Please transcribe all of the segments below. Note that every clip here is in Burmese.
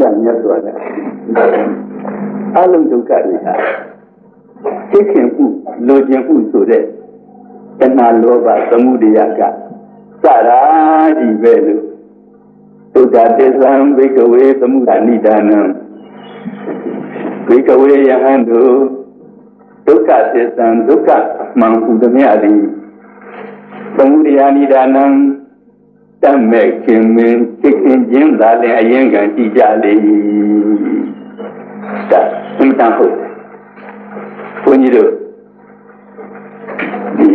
ရားမြတ်စွာဘုရားအလုံးဒုက္ခတွေဟာသိခင်မှုလိုချင်မှုဆိုတဲ့တဏှာလောဘသမှုတရားကစရာကြီးပဲလို့ဒုက္ခသစ္စာဘိကဝေသမှုဒဏိဒါနံဘိကဝေယဟံတို့ဒုက္ခသစ္စာဒုက္ခမှန်ဟုသမျှသည်သမုဒယနိဒါနံတမဲ့ ခင်မင်းသိခင်ချင်းသာလည်းအရင်ကကြည့်ကြလေဒါအင်တန်ဟုတ်တယ်ဘုန်းကြီးတို့ဒီ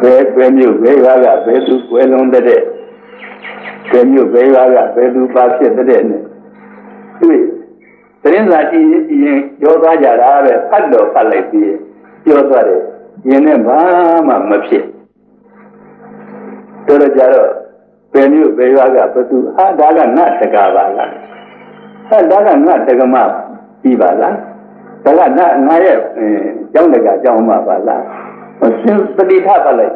ဘယ်ဘယ်မျိုးဘယ်ဘာကဘယ်သူကွယ်လုံးတဲ့ဘယ်မျိုးဘယ်ဘာကဘယ်သူပါဖြစ်တဲ့နဲ့တွေ့သတင်းစာကြည့်ရင်ပြောသွားကြတာပဲဖတ်တော့ဖတ်လိုက်ပြီးပြောသွားတယ်ရင်နဲ့ဘာမှမဖြစ် တော်တော့ကြတော့ဘယ်မျိုးဘယ်ရွာကဘသူဟာဒါကနတ်တကာပါလားဟာဒါကနတ်တကမပြီးပါလားဒါကနတ်ငါရဲ့ကျောင်းတကာကျောင်းမှာပါလားသင်ပတိထပါလိုက်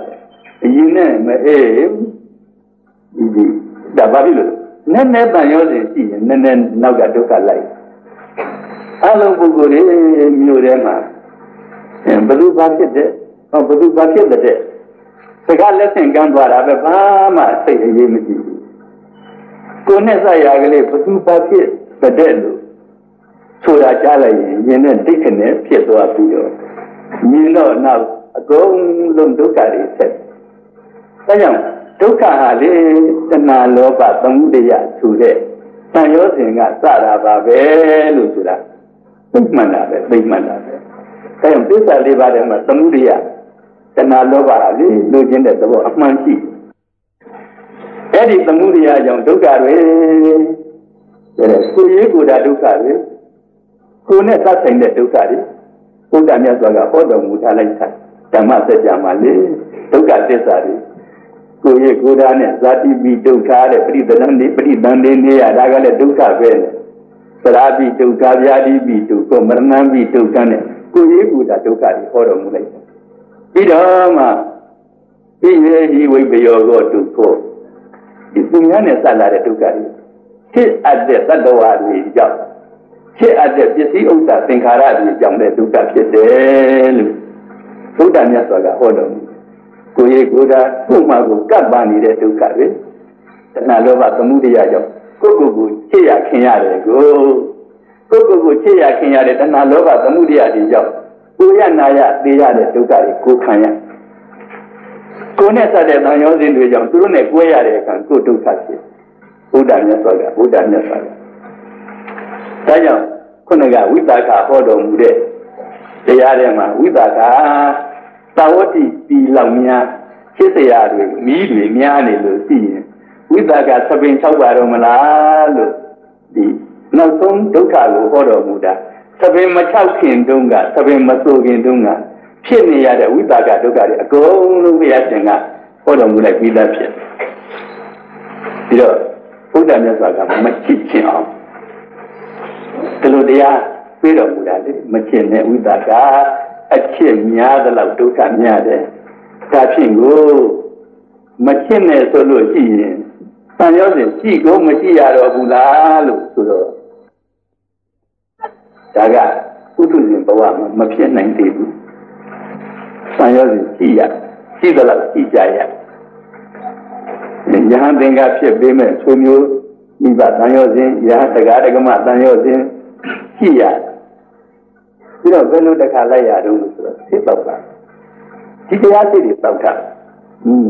အရင်နဲ့မအေးဒီဒီဒါဘာဖြစ်လို့နည်းနည်းတန်ရောစဉ်ရှိရင်နည်းနည်းနောက်ကဒုက္ခလိုက်အလုံးပုဂ္ဂိုလ်တွေမြို့ထဲမှာဘယ်သူဘာဖြစ်တဲ့ဟောဘယ်သူဘာဖြစ်တဲ့ စကားလက်ဆင့်ကမ်းသွားတာပဲဘာမှစိတ်အရေးမကြည့်ဘူးကိုနဲ့ဆက်ရကလေးဘသူပါဖြစ်တဲ့လို့ဆိုတာကြားလိုက်ရင်ရင်နဲ့ဒိတ်ခနဲ့ဖြစ်သွားပြီးတော့မြင်တော့နောက်အကုန်လုံးဒုက္ခတွေဆက်ဒါကြောင့်ဒုက္ခဟာလေတဏှာလောဘသမှုတရားဆိုတဲ့တန်ရောစဉ်ကစတာပါပဲလို့ဆိုတာသိမှန်တာပဲသိမှန်တာပဲဒါကြောင့်သစ္စာလေးပါးထဲမှာသမှုတရား တဏှာလောဘဟာလေလိုချင်တဲ့သဘောအမှန်ရှိအဲ့ဒီသမှုတရားကြောင့်ဒုက္ခတွေတဲ့ကိုယ်ရေးကိုယ်တာဒုက္ခတွေကိုယ်နဲ့သတ်ဆိုင်တဲ့ဒုက္ခတွေဘုရားမြတ်စွာကဟောတော်မူထားလိုက်တာဓမ္မစကြာမှာလေဒုက္ခသစ္စာတွေကိုယ်ရေးကိုယ်တာနဲ့ဇာတိပိဒုက္ခတဲ့ပရိသဏ္ဍိပရိသန္တိနေရဒါကလည်းဒုက္ခပဲလေသရာပိဒုက္ခဗျာတိပိဒုက္ခမရဏံပိဒုက္ခနဲ့ကိုယ်ရေးကိုယ်တာဒုက္ခတွေဟောတော်မူလိုက်တယ်ပြီးတော့ မှပြည့်ရဲ့ဒီဝိပယောကောဒုက္ခဒီသူများနဲ့ဆက်လာတဲ့ဒုက္ခတွေဖြစ်အပ်တဲ့သတ္တဝါတွေကြောင့်ဖြစ်အပ်တဲ့ပစ္စည်းဥစ္စာသင်္ခါရတွေကြောင့်တဲ့ဒုက္ခဖြစ်တယ်လို့ဘုရားမြတ်စွာကဟောတော်မူကိုယ်ရဲ့ကိုယ်သာကိုယ်မှကိုကပ်ပါနေတဲ့ဒုက္ခတွေတဏှာလောဘသမှုတရားကြောင့်ကိုယ့်ကိုယ်ကိုချစ်ရခင်ရတယ်ကိုကိုယ့်ကိုယ်ကိုချစ်ရခင်ရတဲ့တဏှာလောဘသမှုတရားတွေကြောင့် ကိုရနာရသိရတဲ့ဒုက္ခတွေကိုခံရကိုနဲ့ဆက်တဲ့တန်ရောစဉ်တွေကြောင့်သူတို့နဲ့ကွဲရတဲ့အခါကိုဒုက္ခဖြစ်ဘုရားမြတ်စွာကဘုရားမြတ်စွာကဒါကြောင့်ခုနကဝိတာခဟောတော်မူတဲ့တရားထဲမှာဝိတာခသာဝတိတီလောက်များဖြစ်เสียတွေမီးတွေများနေလို့ရှိရင်ဝိတာကသပင်၆ပါတော့မလားလို့ဒီနောက်ဆုံးဒုက္ခကိုဟောတော်မူတာ သပင်မချောက်ခင်တုန်းကသပင်မဆိုခင်တုန်းကဖြစ်နေရတဲ့ဝိပါကဒုက္ခတွေအကုန်လုံးဘုရားရှင်ကဟောတော်မူလိုက်ပြီးသားဖြစ်ပြီးတော့ဘုရားမြတ်စွာကမချစ်ချင်အောင်ဒီလိုတရားပြေတော်မူတာလေမချစ်နဲ့ဝိပါကအချစ်များသလောက်ဒုက္ခများတယ်ဒါဖြင့်ကိုမချစ်နဲ့ဆိုလို့ရှိရင်တန်ရောစဉ်ရှိကိုမရှိရတော့ဘူးလားလို့ဆိုတော့ ဒါကဥဒုဇဉ်ဘဝမှာမဖြစ်နိုင်သေးဘူးဆံရောစီရှိရရှိသလားရှိကြရယဟန်သင်္ကဖြစ်ပေးမဲ့ဆွေမျိုးမိဘတန်ရောစဉ်ယဟတကားတကမတန်ရောစဉ်ရှိရပြီးတော့ဘယ်လိုတခါလိုက်ရတော့လို့ဆိုတော့သိတော့ပါဒီတရားစိတ်တွေတောက်တာอืม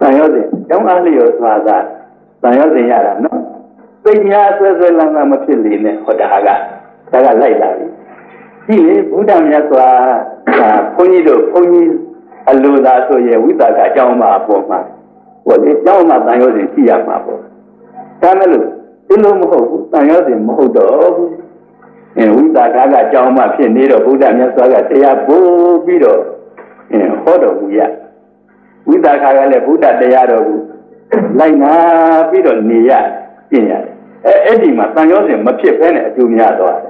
တန်ရောစဉ်ကျောင်းအားလျော်စွာသာတန်ရောစဉ်ရတာနော်သိညာဆွဲဆွဲလန်းလန်းမဖြစ်လေနဲ့ဟောတာက ဒါကလိုက်လာပြီဒီလေဘုရားမြတ်စွာဘုန်းကြီးတို့ဘုန်းကြီးအလိုသာဆိုရင်ဝိသကအကြောင်းမှာပေါ်မှာဟောလေအကြောင်းမှာတန်ရောစဉ်ရှိရမှာပေါ့ဒါမဲ့လို့ဒီလိုမဟုတ်ဘူးတန်ရောစဉ်မဟုတ်တော့ဘူးအဲဝိသကကအကြောင်းမှာဖြစ်နေတော့ဘုရားမြတ်စွာကတရားပို့ပြီးတော့အဲဟောတော်မူရဝိသကကလည်းဘုရားတရားတော်ကိုလိုက်နာပြီးတော့နေရပြင်ရတယ်အဲအဲ့ဒီမှာတန်ရောစဉ်မဖြစ်ဘဲနဲ့အကျိုးများသွားတယ်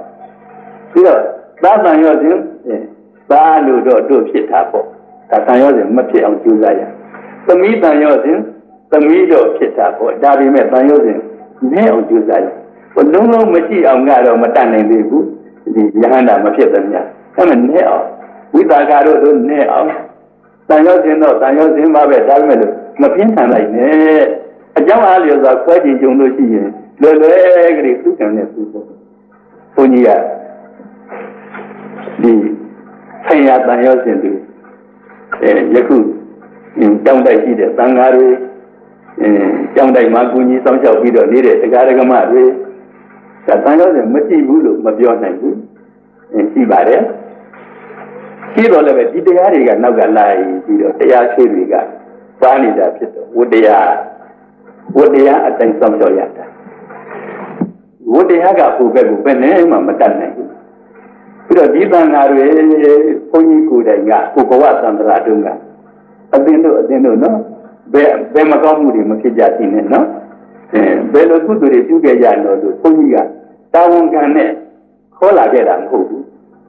ပြီးတော့သာတန်ရောစဉ်သာလို့တော့တို့ဖြစ်တာပေါ့ဒါတန်ရောစဉ်မဖြစ်အောင်ကြိုးစားရသမီးတန်ရောစဉ်သမီးတော်ဖြစ်တာပေါ့ဒါပေမဲ့တန်ရုပ်စဉ်နဲ့အောင်ကြိုးစားတယ်ဘလုံးလုံးမရှိအောင်ကတော့မတတ်နိုင်သေးဘူးဒီယဟန္တာမဖြစ်သမျှအဲ့မနဲ့အောင်ဝိတာကတို့တို့နဲ့အောင်တန်ရုပ်စဉ်တော့တန်ရုပ်စဉ်ပါပဲဒါပေမဲ့လို့မပြင်းထန်လိုက်နဲ့အကြောင်းအားလျော်စွာခွဲကြည့်ကြုံလို့ရှိရင်လွယ်လွယ်ကလေးသူကံနဲ့သူပေါ့ဘုန်းကြီးကဒီဆ င်ရတန်ရုပ်စဉ်တွေအဲယခုတောင်းတိုက်ရှိတဲ့သံဃာတွေအဲကြောင်းတိုက်မှာကုညီဆောင်ရှောက်ပြီးတော့နေတဲ့တရားဓမ္မတွေဒါတန်ရုပ်စဉ်မကြည့်ဘူးလို့မပြောနိုင်ဘူးအဲရှိပါတယ်ရှိတော့လည်းပဲဒီတရားတွေကနောက်ကလာပြီးတော့တရားရှိတွေကပါနေတာဖြစ်တော့ဝတ္တရားဝတ္တရားအတိုင်းဆောင်ရှောက်ရတာဝတ္တရားကဟိုဘက်ကိုဘယ်နဲ့မှမတတ်နိုင်ဘူး ပြီးတော့ဒီသံဃာတွေဘုန်းကြီးကိုယ်တိုင်ကကိုဘဝသံဃာတုန်းကအသင်တို့အသင်တို့နော်ဘယ်ဘယ်မကောင်းမှုတွေမဖြစ်ကြသေးနဲ့နော်အဲဘယ်လိုကုသိုလ်တွေပြုခဲ့ကြလို့လို့ဘုန်းကြီးကတာဝန်ခံနဲ့ခေါ်လာခဲ့တာမဟုတ်ဘူး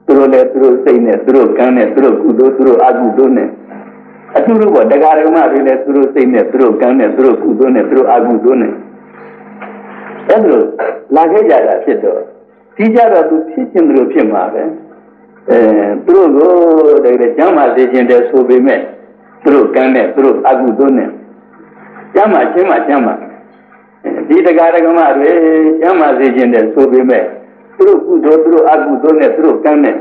သူတို့လည်းသူတို့စိတ်နဲ့သူတို့ကံနဲ့သူတို့ကုသိုလ်သူတို့အကုသိုလ်နဲ့အတူတူပေါ့တရားဓမ္မတွေလည်းသူတို့စိတ်နဲ့သူတို့ကံနဲ့သူတို့ကုသိုလ်နဲ့သူတို့အကုသိုလ်နဲ့အဲ့လိုလာခဲ့ကြတာဖြစ်တော့ ဒီကြတော့သူဖြစ်ခြင်းတို့ဖြစ်မှာပဲအဲသူတို့ကိုတကယ်ကျမ်းမာစေခြင်းတဲ့ဆိုပေမဲ့သူတို့ကံနဲ့သူတို့အကုသိုလ်နဲ့ကျမ်းမာခြင်းမှာကျမ်းမာဒီတရားဓမ္မတွေကျမ်းမာစေခြင်းတဲ့ဆိုပေမဲ့သူတို့ကုသိုလ်သူတို့အကုသိုလ်နဲ့သူတို့ကံနဲ့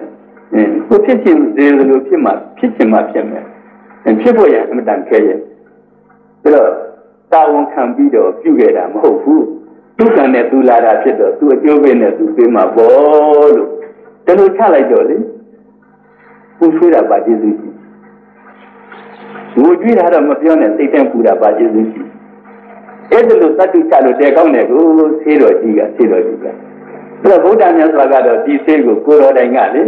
ကိုဖြစ်ခြင်းစေလိုဖြစ်မှာဖြစ်ခြင်းမှာဖြစ်မယ်ဖြစ်ဖို့ရအမှန်တန်ခဲရဲ့ဒါတော့တာဝန်ခံပြီးတော့ပြုခဲ့တာမဟုတ်ဘူး သူကံနဲ့သူလာတာဖြစ်တော့သူအကျိုးပေးနဲ့သူပေးမှာပေါ့လို့ဒါလိုချလိုက်တော့လေပူဆွေးတာပါကျေးဇူးရှိငိုကြွေးတာတော့မပြောနဲ့စိတ်တန့်ပူတာပါကျေးဇူးရှိအဲ့ဒါလို့တတ်တုချလို့တဲကောင်းတယ်ကိုဆေးတော်ကြီးကဆေးတော်ကြီးကဒါတော့ဗုဒ္ဓမြတ်စွာကတော့ဒီဆေးကိုကိုတော်တိုင်ကလေ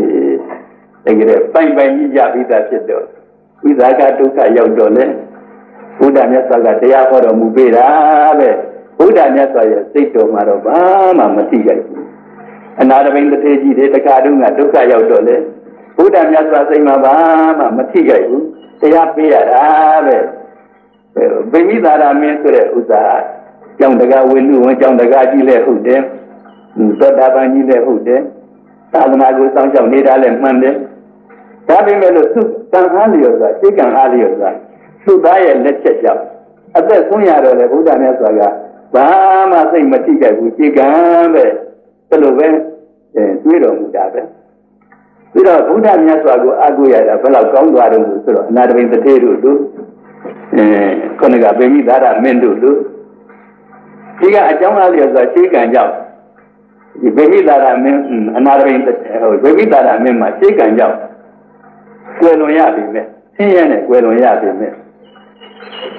တကယ်ပိုင်ပိုင်ကြီးကြပြီးသားဖြစ်တော့ဝိဇာကဒုက္ခရောက်တော့လေဘုရားမြတ်စွာကတရားဟောတော်မူပေးတာပဲ ဘုရားမြတ်စွာရဲ့စိတ်တော်မှာတော့ဘာမှမသိကြဘူးအနာတပိန်တစ်ထေကြီးတွေတခါတုန်းကဒုက္ခရောက်တော့လေဘုရားမြတ်စွာစိတ်မှာဘာမှမသိကြဘူးတရားပေးရတာပဲဗိမိသာရမင်းဆိုတဲ့ဥစ္စာကြောင့်တကားဝိနုဝန်ကြောင့်တကားကြီးလဲဟုတ်တယ်သောတာပန်ကြီးလဲဟုတ်တယ်သာသနာကိုစောင့်ရှောက်နေတာလဲမှန်တယ်ဒါပေမဲ့လို့သူတန်ခါလျော်စွာစိတ်ကံအားလျော်စွာသူ့သားရဲ့လက်ချက်ကြောင့်အသက်ဆုံးရတော့လေဘုရားမြတ်စွာက ဘာမှစိတ်မထိကြဘူးစိတ်ကံပဲဒါလိုပဲတွေးတော်မူတာပဲပြီးတော့ဘုရားမြတ်စွာကိုအကုရတာဘယ်လောက်ကောင်းသွားတယ်လို့ဆိုတော့အနာတပိန်တထေတို့တို့အဲခုနကဗေမိသာရမင်းတို့တို့ဒီကအကြောင်းအားလျော်စွာရှင်းကံကြောင့်ဒီဗေမိသာရမင်းအနာတပိန်ဟိုဗေမိသာရမင်းမှာရှင်းကံကြောင့်ကွယ်လွန်ရပြီမဲ့ဆင်းရဲနဲ့ကွယ်လွန်ရပြီမဲ့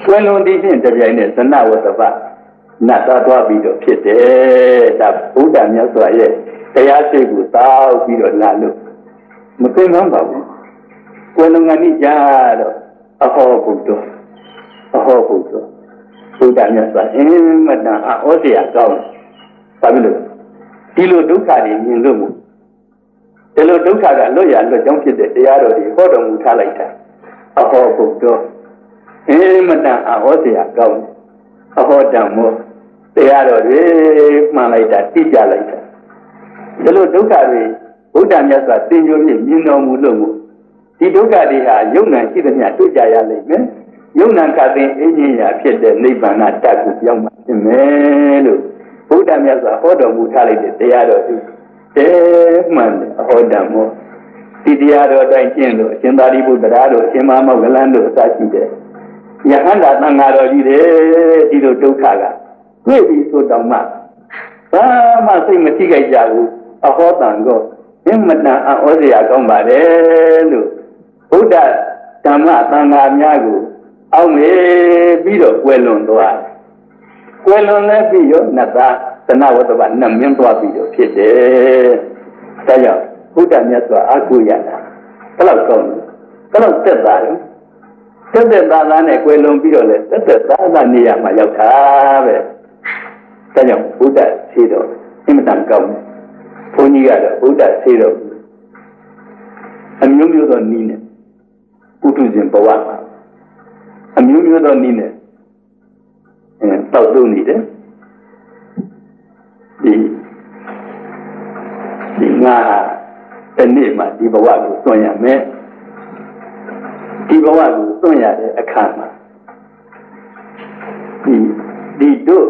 ကွယ်လွန်သည်ဖြင့်တပြိုင်နက်သနဝတ္တပ နတ်သားသွားပြီးတော့ဖြစ်တယ်ဒါဘုရားမြတ်စွာရဲ့တရားစိတ်ကိုတောက်ပြီးတော့လာလို့မသိမ်းမ်းပါဘူးကွယ်လွန်ကနေကြတော့အဟောဘုဒ္ဓအဟောဘုဒ္ဓဘုရားမြတ်စွာအင်းမတန်အောစရာကောင်းဘာဖြစ်လို့ဒီလိုဒုက္ခတွေမြင်လို့မို့ဒီလိုဒုက္ခကလွတ်ရလွတ်ကြောင်းဖြစ်တဲ့တရားတော်တွေဟောတော်မူထားလိုက်တာအဟောဘုဒ္ဓအင်းမတန်အောစရာကောင်းအဟောတံမော တရားတော်တွေမှန်လိုက်တာတိကျလိုက်တာဒီလိုဒုက္ခတွေဘုရားမြတ်စွာသင်္ကြန်ဖြင့်မြင်တော်မူလို့မို့ဒီဒုက္ခတွေဟာယုံနာရှိသမျှတွေ့ကြရလိမ့်မယ်ယုံနာကသင်အင်းကြီးရာဖြစ်တဲ့နိဗ္ဗာန်တတ်ကိုပြောင်းမှဖြစ်မယ်လို့ဘုရားမြတ်စွာဟောတော်မူထားလိုက်တဲ့တရားတော်ဒီတဲမှန်တယ်အဟောတံမောဒီတရားတော်တိုင်းကျင့်လို့အရှင်သာရိပုတ္တရာတို့အရှင်မမောဂလန်တို့အစရှိတဲ့ယဟန္တာသံဃာတော်ကြီးတွေဒီလိုဒုက္ခက တွေ့ပြီဆိုတော့မှဘာမှစိတ်မထိကြကြဘူးအဟောတံကိုအင်မတန်အောစရာကောင်းပါတယ်လို့ဘုဒ္ဓဓမ္မသံဃာများကိုအောက်မေပြီးတော့ကွယ်လွန်သွားကွယ်လွန်လည်းပြီးရောနတ်သားသနဝတ္တဗနတ်မင်းသွားပြီးတော့ဖြစ်တယ်။ဒါကြောင့်ဘုဒ္ဓမြတ်စွာအာဟုရတာဘယ်လောက်ကောင်းလဲဘယ်လောက်သက်သာလဲသက်သက်သာသာနဲ့ကွယ်လွန်ပြီးတော့လဲသက်သက်သာသာနေရမှာရောက်တာပဲ။ ဒါကြောင့်ဘုဒ္ဓရှိတော်အင်မတန်ကောင်းတယ်ဘုန်းကြီးကတော့ဘုဒ္ဓဆေးတော်အမျိုးမျိုးသောနီးနဲ့ပုထုဇဉ်ဘဝမှာအမျိုးမျိုးသောနီးနဲ့အဲတောက်သုံးနေတယ်ဒီဒီငါတနေ့မှဒီဘဝကိုသွန်ရမယ်ဒီဘဝကိုသွန်ရတဲ့အခါမှာဒီဒီတို့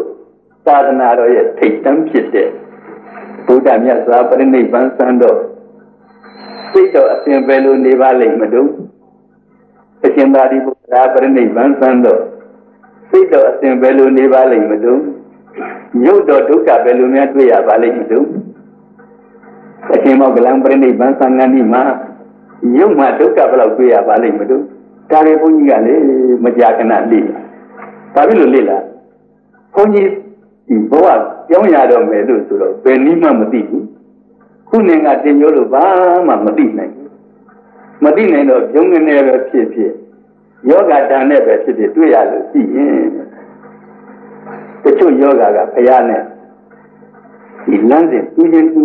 သာသနာတော်ရဲ့ထိတ်တန်းဖြစ်တဲ့ဘုရားမြတ်စွာဘုရားနိဗ္ဗာန်စံတော်စိတ်တော်အစဉ်ပဲလို့နေပါလိမ့်မလို့အရှင်သာရိပုတ္တရာပရိနိဗ္ဗာန်စံတော်စိတ်တော်အစဉ်ပဲလို့နေပါလိမ့်မလို့ရုပ်တော်ဒုက္ခပဲလို့များတွေ့ရပါလိမ့်မလို့အရှင်မောကလံပရိနိဗ္ဗာန်သံဃာနိမှာရုပ်မှာဒုက္ခဘယ်လောက်တွေ့ရပါလိမ့်မလို့ဒါလေးဘုန်းကြီးကလေမကြာခဏလေ့ဘာဖြစ်လို့လေ့လားဘုန်းကြီး ဒီဘဝကြောင်းရတော့မယ်လို့ဆိုတော့ဘယ်နည်းမှမသိဘူးခုနေကတင်ပြောလို့ဘာမှမသိနိုင်ဘူးမသိနိုင်တော့ပြုံးငနေပဲဖြစ်ဖြစ်ယောဂတန်နဲ့ပဲဖြစ်ဖြစ်တွေ့ရလို့ရှိရင်တချို့ယောဂကဘုရားနဲ့ဒီလမ်းစဉ်သူချင်းသူ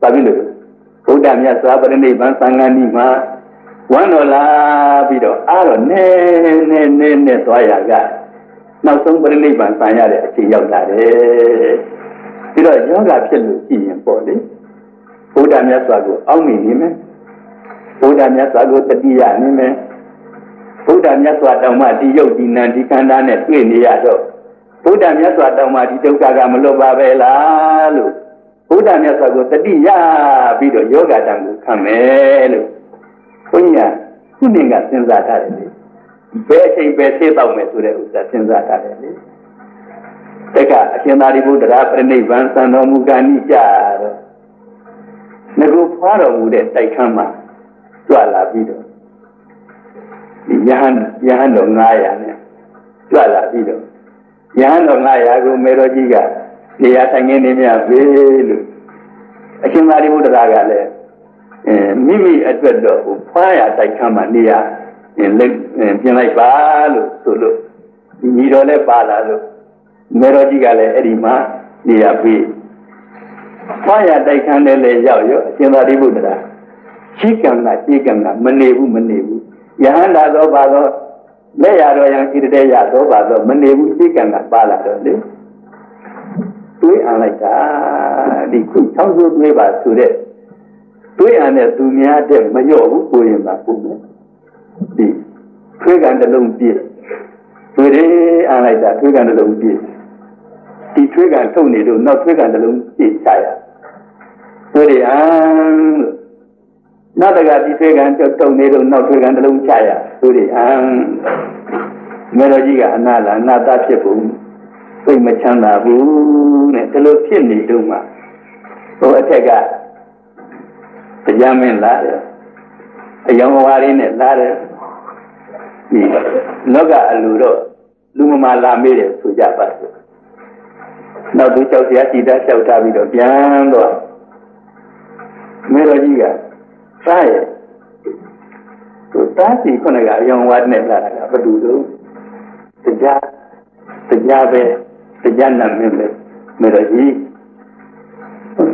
ဘာဖြစ်လို့ဘုရားမြတ်စွာဘုရားနိဗ္ဗာန်သံဃာနိမှာဝမ်းတော်လာပြီးတော့အားတော့နဲနဲနဲနဲသွားရက နောက်ဆုံးပြိဋိဘံဆံရတဲ့အချိန်ရောက်လာတယ်ပြီးတော့ယောဂဖြစ်လို့ရှိရင်ပေါ့လေဘုရားမြတ်စွာကိုအောက်မိနေမယ်ဘုရားမြတ်စွာကိုတတိယနေမယ်ဘုရားမြတ်စွာတောင်မှဒီယုတ်ဒီနံဒီခန္ဓာနဲ့တွေ့နေရတော့ဘုရားမြတ်စွာတောင်မှဒီဒုက္ခကမလွတ်ပါပဲလားလို့ဘုရားမြတ်စွာကိုတတိယပြီးတော့ယောဂတံကိုခံမယ်လို့ဘုန်းကြီးကခုနကစဉ်းစားထားတယ်လေ ဘယ်အချိန်ပဲသိတော့မယ်ဆိုတဲ့ဥစ္စာစဉ်းစားထားတယ်လေတက္ကအရှင်သာရိပုတ္တရာပြိဋိဘံသံတော်မူကနိကြတော့ငါတို့ဖွားတော်မူတဲ့တိုက်ခန်းမှာကြွလာပြီးတော့ဒီယဟန်ယဟန်တော်900နဲ့ကြွလာပြီးတော့ယဟန်တော်900ကိုမေတော်ကြီးကနေရာထိုင်ခင်းနေမြဘေးလို့အရှင်သာရိပုတ္တရာကလည်းအဲမိမိအတွက်တော့ဖွားရတိုက်ခန်းမှာနေရာ လက်ပြင်လိုက်ပါလို့ဆိုလို့ဒီညီတော်လည်းပါလာလို့မေတော်ကြီးကလည်းအဲ့ဒီမှာနေရာပြီးဖွားရတိုက်ခန်းနဲ့လည်းရောက်ရောအရှင်သာရိပုတ္တရာရှိကံကရှိကံကမနေဘူးမနေဘူးယဟန္တာသောပါသောလက်ရတော်ယံဣတတေရသောပါသောမနေဘူးရှိကံကပါလာတော့လေတွေးအံလိုက်တာဒီခုချောင်းစိုးတွေးပါဆိုတဲ့တွေးအံတဲ့သူများတဲ့မလျော့ဘူးကိုရင်ပါပုံမယ် ဒီထွေးကံတစ်လုံးပြည့်ထွေးတယ်အံလိုက်တာထွေးကံတစ်လုံးပြည့်ဒီထွေးကံထုတ်နေလို့နောက်ထွေးကံတစ်လုံးပြည့်ချရထွေးတယ်အံလို့နောက်တကဒီထွေးကံတုံနေလို့နောက်ထွေးကံတစ်လုံးချရထွေးတယ်အံမေတော်ကြီးကအနာလာအနာတဖြစ်ပုံသိမချမ်းသာဘူးတဲ့ဒီလိုဖြစ်နေတော့မှဟိုအထက်ကတရားမင်းလာတယ် အယောင်ဝါရင်းနဲ့လာတယ်ဒီလောကအလူတော့လူမမာလာမေးတယ်ဆိုကြပါစို့နောက်သူကြောက်တရားကြည်တာကြောက်ထားပြီးတော့ပြန်တော့မေတော်ကြီးကစားရဲ့သူတားစီခုနကအယောင်ဝါနဲ့လာတာကဘယ်သူလို့တရားတရားပဲတရားနာမင်းပဲမေတော်ကြီး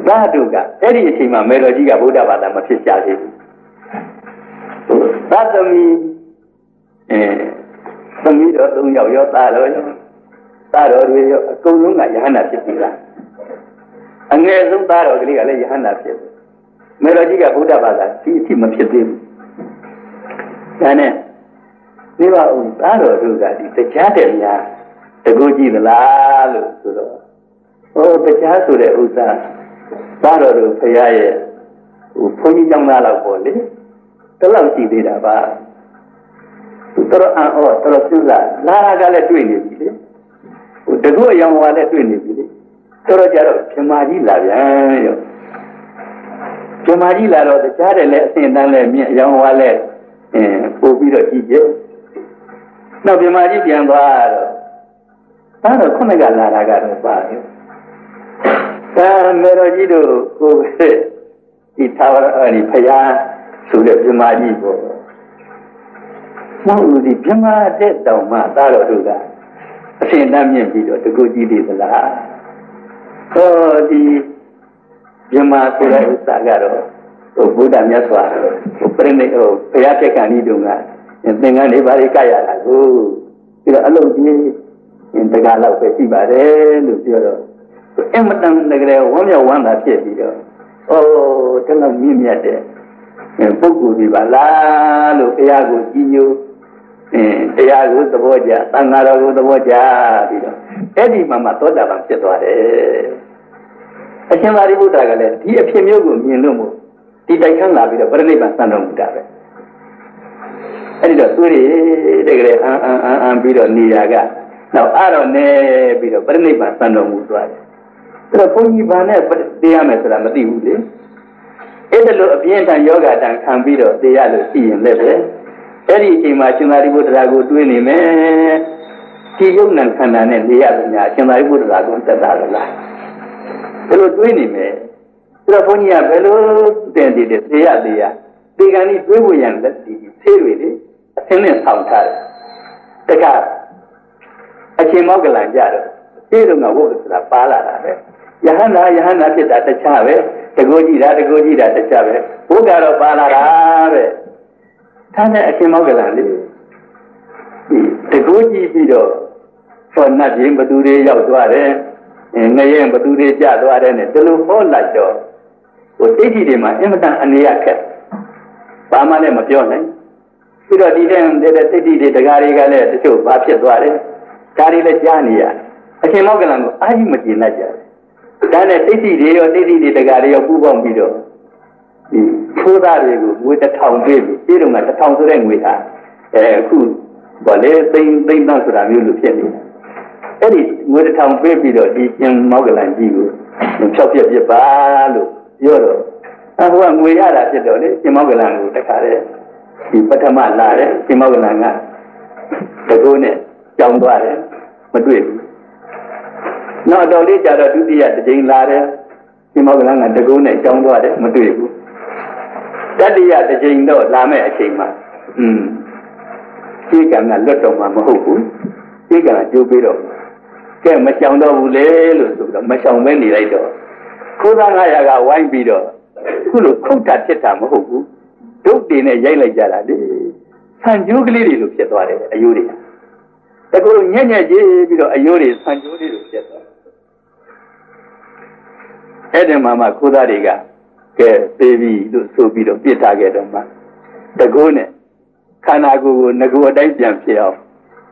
သာတုကအဲ့ဒီအချိန်မှာမေတော်ကြီးကဗုဒ္ဓဘာသာမဖြစ်ကြသေးဘူး သတ္တမီအဲသမီးတော်၃ယောက်ရောသားတော်ရောသားတော်တွေရောအကုန်လုံးကယဟန္တာဖြစ်ပြီလားအငယ်ဆုံးသားတော်ကလေးကလည်းယဟန္တာဖြစ်တယ်မေတော်ကြီးကဗုဒ္ဓဘာသာဒီအထိမဖြစ်သေးဘူးဒါနဲ့ဒီပါဦးသားတော်တို့ကဒီတရားတဲ့များတကူကြည့်သလားလို့ဆိုတော့ဟိုတရားဆိုတဲ့ဥစ္စာသားတော်တို့ဖရာရဲ့ဟိုဘုန်းကြီးကျောင်းသားလောက်ပေါ့လေ တလောက်ရှိသေးတာပါသူတော်အံ့ဩတော်စဉ်းစားလာတာကလည်းတွေ့နေပြီလေဟိုတကုအယောင်ဝါလည်းတွေ့နေပြီလေတော်ကြတော့ပြမာကြီးလာပြန်ရောပြမာကြီးလာတော့တခြားတယ်လည်းအစင်တန်းလည်းမြင့်အယောင်ဝါလည်းအင်းပို့ပြီးတော့ကြည့်ကြနောက်ပြမာကြီးပြန်သွားတော့အဲ့တော့ခုနကလာတာကတော့ပါတယ်ဒါမေတော်ကြီးတို့ကိုယ်ဒီသာဝရဒီဖရာ ဆိုတဲ့ပြမကြီးပေါ့မဟုတ်ဘူးဒီပြမတဲ့တောင်မှသားတော်တို့ကအရှင်တမ်းမြင့်ပြီးတော့တကူကြီးသေးသလားဟောဒီပြမဆိုတဲ့ဥစ္စာကတော့ဟိုဘုရားမြတ်စွာဟိုပြိဋိဟိုဘုရားတက္ကဏီတုန်းကသင်္ကန်းလေးပါးလေးကြရတာကိုပြီးတော့အလုံးကြီးတကားလောက်ပဲရှိပါတယ်လို့ပြောတော့အမတန်တကယ်ဝမ်းမြောက်ဝမ်းသာဖြစ်ပြီးတော့အိုးတလောက်မြင့်မြတ်တဲ့ ပုဂ္ဂိုလ်ဒီပါလားလို့တရားကိုကြီးညိုအင်းတရားကိုသဘောကျသံဃာတော်ကိုသဘောကျပြီးတော့အဲ့ဒီမှာမှသောတာပန်ဖြစ်သွားတယ်အရှင်သာရိပုတ္တရာကလည်းဒီအဖြစ်မျိုးကိုမြင်လို့မို့ဒီတိုက်ခန်းလာပြီးတော့ပရိနိဗ္ဗာန်စံတော်မူတာပဲအဲ့ဒီတော့သူတွေတကယ်အန်အန်အန်အန်ပြီးတော့နေရာကနောက်အဲ့တော့နေပြီးတော့ပရိနိဗ္ဗာန်စံတော်မူသွားတယ်အဲ့တော့ဘုန်းကြီးဘာနဲ့တရားမယ်ဆိုတာမသိဘူးလေ အဲ့ဒါလိုအပြင်းထန်ယောဂတန်ခံပြီးတော့တရားလို့ရှိရင်လည်းပဲအဲ့ဒီအချိန်မှာရှင်သာရိပုတ္တရာကိုတွေးနေမယ်ဒီယုံနံခန္ဓာနဲ့နေရလို့များရှင်သာရိပုတ္တရာကိုတက်တာလားဘယ်လိုတွေးနေမယ်ဆိုတော့ဘုန်းကြီးကဘယ်လိုတင်တည်တယ်သေရသေးရဒီကံဤတွေးဖို့ရန်လက်ဒီသေးတွေလေအသင်းနဲ့ဆောင်ထားတယ်တကအချိန်မောက်ကလန်ကြတော့သေတော့ငါဝုတ်ဆိုတာပါလာတာပဲယဟန္တာယဟန္တာဖြစ်တာတခြားပဲ တကိုးကြည့်တာတကိုးကြည့်တာတခြားပဲဘုရားတော့ပါလာတာပဲထားတဲ့အချိန်မောက်ကလန်လေဒီတကိုးကြည့်ပြီးတော့ဟောနတ်ကြီးဘသူတွေရောက်သွားတယ်ငရဲဘသူတွေကြသွားတယ်နဲ့ဒီလိုဟောလိုက်တော့ဟိုတိဋ္ဌိတွေမှာအင်မတန်အနေရခက်ဘာမှလည်းမပြောနိုင်ပြီးတော့ဒီတဲ့တဲ့တိဋ္ဌိတွေတကားတွေကလည်းတချို့ဘာဖြစ်သွားတယ်ဒါတွေလည်းကြားနေရအရှင်မောကလန်ကိုအာကြီးမကျင်တတ်ကြဘူး ဒါနဲ့တိဋ္ဌိတွေရောတိဋ္ဌိတွေတကားတွေရောပူပေါင်းပြီးတော့ဒီထိုးသားတွေကိုငွေတစ်ထောင်ပေးပြီးဒီတော့ကတစ်ထောင်ဆိုတဲ့ငွေဟာအဲအခုဘာလဲသိန်းသိန်းတန်းဆိုတာမျိုးလိုဖြစ်နေတယ်အဲ့ဒီငွေတစ်ထောင်ပေးပြီးတော့ဒီရှင်မောကလန်ကြီးကိုဖြောက်ပြက်ပြပါလို့ပြောတော့အဟိုကငွေရတာဖြစ်တော့လေရှင်မောကလန်ကိုတခါတည်းဒီပထမလာတယ်ရှင်မောကလန်ကတကုနဲ့ကြောင်းသွားတယ်မတွေ့ဘူး နောက်တော့လေးကြတော့ဒုတိယတစ်ကြိမ်လာတယ်ရှင်မောကလန်ကတကုနဲ့ကြောင်းသွားတယ်မတွေ့ဘူးတတိယတစ်ကြိမ်တော့လာမဲ့အချိန်မှာอืมဒီကံကလွတ်တော့မှာမဟုတ်ဘူးဒီကံကကြိုးပြီးတော့ကဲမချောင်တော့ဘူးလေလို့ဆိုတော့မချောင်မဲနေလိုက်တော့ခိုးသား900ကဝိုင်းပြီးတော့ခုလိုခုတ်တာဖြစ်တာမဟုတ်ဘူးဒုတ်တင်နဲ့ရိုက်လိုက်ကြတာလေဆန်ကျိုးကလေးတွေလိုဖြစ်သွားတယ်အယိုးတွေတကူညက်ညက်ကြီးပြီးတော့အယိုးတွေဆန်ကျိုးတွေလိုဖြစ်သွား အဲ့ဒီမှာမှခိုးသားတွေကကဲသေးပြီလို့ဆိုပြီးတော့ပြစ်ထားခဲ့တော့မှတကူနဲ့ခန္ဓာကိုယ်ကိုငကိုအတိုင်းပြန်ဖြစ်အောင်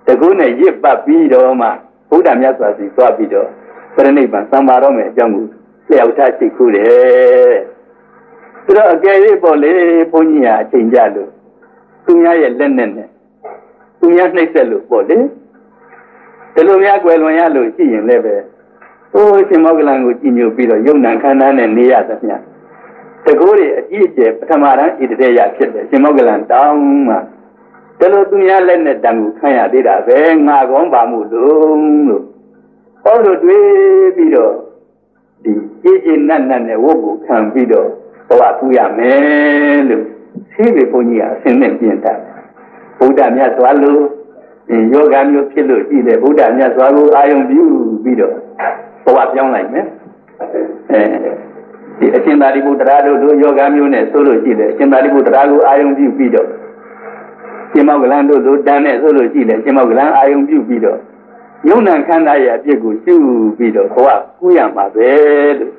တကူနဲ့ရစ်ပတ်ပြီးတော့မှဘုရားမြတ်စွာဘုရားသွားပြီးတော့ပြိဋိဘံသံပါတော့မယ်အကြောင်းကိုလျှောက်ထားရှိခုတယ်ဆိုတော့အကယ်၍ပေါ့လေဘုန်းကြီးဟာအချိန်ကြလို့သူများရဲ့လက်နဲ့နဲ့သူများနှိပ်ဆက်လို့ပေါ့လေဒီလိုများကွယ်လွန်ရလို့ရှိရင်လည်းပဲ ဟိုးရှင်မောကလန်ကိုကြည်ညိုပြီးတော့ယုံနံခန္ဓာနဲ့နေရသမျှတကိုးတွေအကြည့်အကျယ်ပထမတန်းဣတရေရဖြစ်တယ်ရှင်မောကလန်တောင်းမှဒါလို့သူများလက်နဲ့တန်ကိုခံရသေးတာပဲငါကောင်းပါမှုလုံးလို့ဟောလို့တွေးပြီးတော့ဒီကြေးကြေးနတ်နတ်နဲ့ဝုတ်ကိုခံပြီးတော့ဘဝကူရမယ်လို့ဆေးပေဘုန်းကြီးကအစင်းနဲ့ပြင်တာဘုရားမြတ်စွာလို့ယောဂမျိုးဖြစ်လို့ရှိတယ်ဘုရားမြတ်စွာကိုအာယုံပြုပြီးတော့ ဘဝပြောင်းလိုက်မယ်အဲဒီအရှင်သာရိပုတ္တရာတို့တို့ယောဂမျိုးနဲ့ဆိုလို့ရှိတယ်အရှင်သာရိပုတ္တရာကိုအာယုံပြုပြီးတော့ရှင်မောကလန်တို့ဆိုတန်းနဲ့ဆိုလို့ရှိတယ်ရှင်မောကလန်အာယုံပြုပြီးတော့ယုံနာခန္ဓာရဲ့အပြစ်ကိုရှုပြီးတော့ဘဝကူးရမှာပဲလို့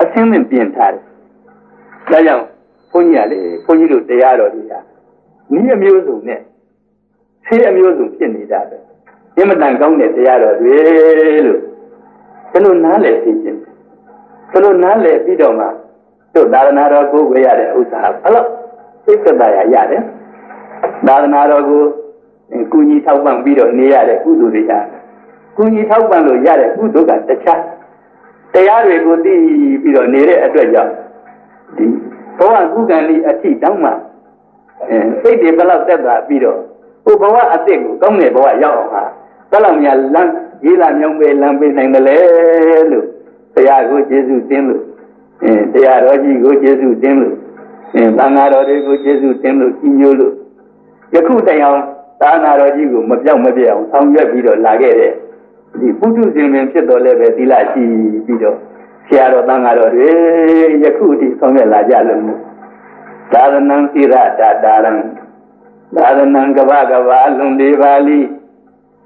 အသင်းသင်ပြင်ထားတယ်။ဒါကြောင့်ဘုန်းကြီးကလေဘုန်းကြီးတို့တရားတော်တွေကဤအမျိုးစုံနဲ့ဆေးအမျိုးစုံဖြစ်နေတာပဲ။အင်မတန်ကောင်းတဲ့တရားတော်တွေလို့ ဘယ်လိုနားလည်သိခြင်းဘယ်လိုနားလည်ပြီးတော့မှတို့သာသနာတော်ကိုဝေရတဲ့ဥစ္စာဘယ်လိုသိက္ခာရရတယ်။သာသနာတော်ကိုကုညီထောက်ပံ့ပြီးတော့နေရတဲ့ကုသိုလ်တွေရတယ်ကုညီထောက်ပံ့လို့ရတဲ့ကုသိုလ်ကတခြားတရားတွေကိုသိပြီးတော့နေတဲ့အတွက်ကြောင့်ဒီဘဝကုကံဤအထိတောင်းမှအဲစိတ်တွေဘလောက်တက်သွားပြီးတော့ဟိုဘဝအစ်စ်ကိုကောင်းတဲ့ဘဝရောက်အောင်ဟာဘယ်လောက်များလမ်း ရေးလာမြောင်းပဲလမ်းပေးနိုင်တယ်လေလို့တရားကိုကျေးဇူးတင်လို့အဲတရားတော်ကြီးကိုကျေးဇူးတင်လို့အဲသံဃာတော်တွေကိုကျေးဇူးတင်လို့ကြီးညိုလို့ယခုတိုင်အောင်သာနာတော်ကြီးကိုမပြောက်မပြတ်အောင်ဆောင်ရွက်ပြီးတော့လာခဲ့တဲ့ဒီပုထုဇဉ်ပင်ဖြစ်တော်လည်းပဲသီလရှိပြီးတော့ဆရာတော်တန်ဃာတော်တွေယခုဒီဆောင်ရွက်လာကြလို့သာသနံသီရတာတာရံသာသနံကဗကဗလွန်လေးပါဠိ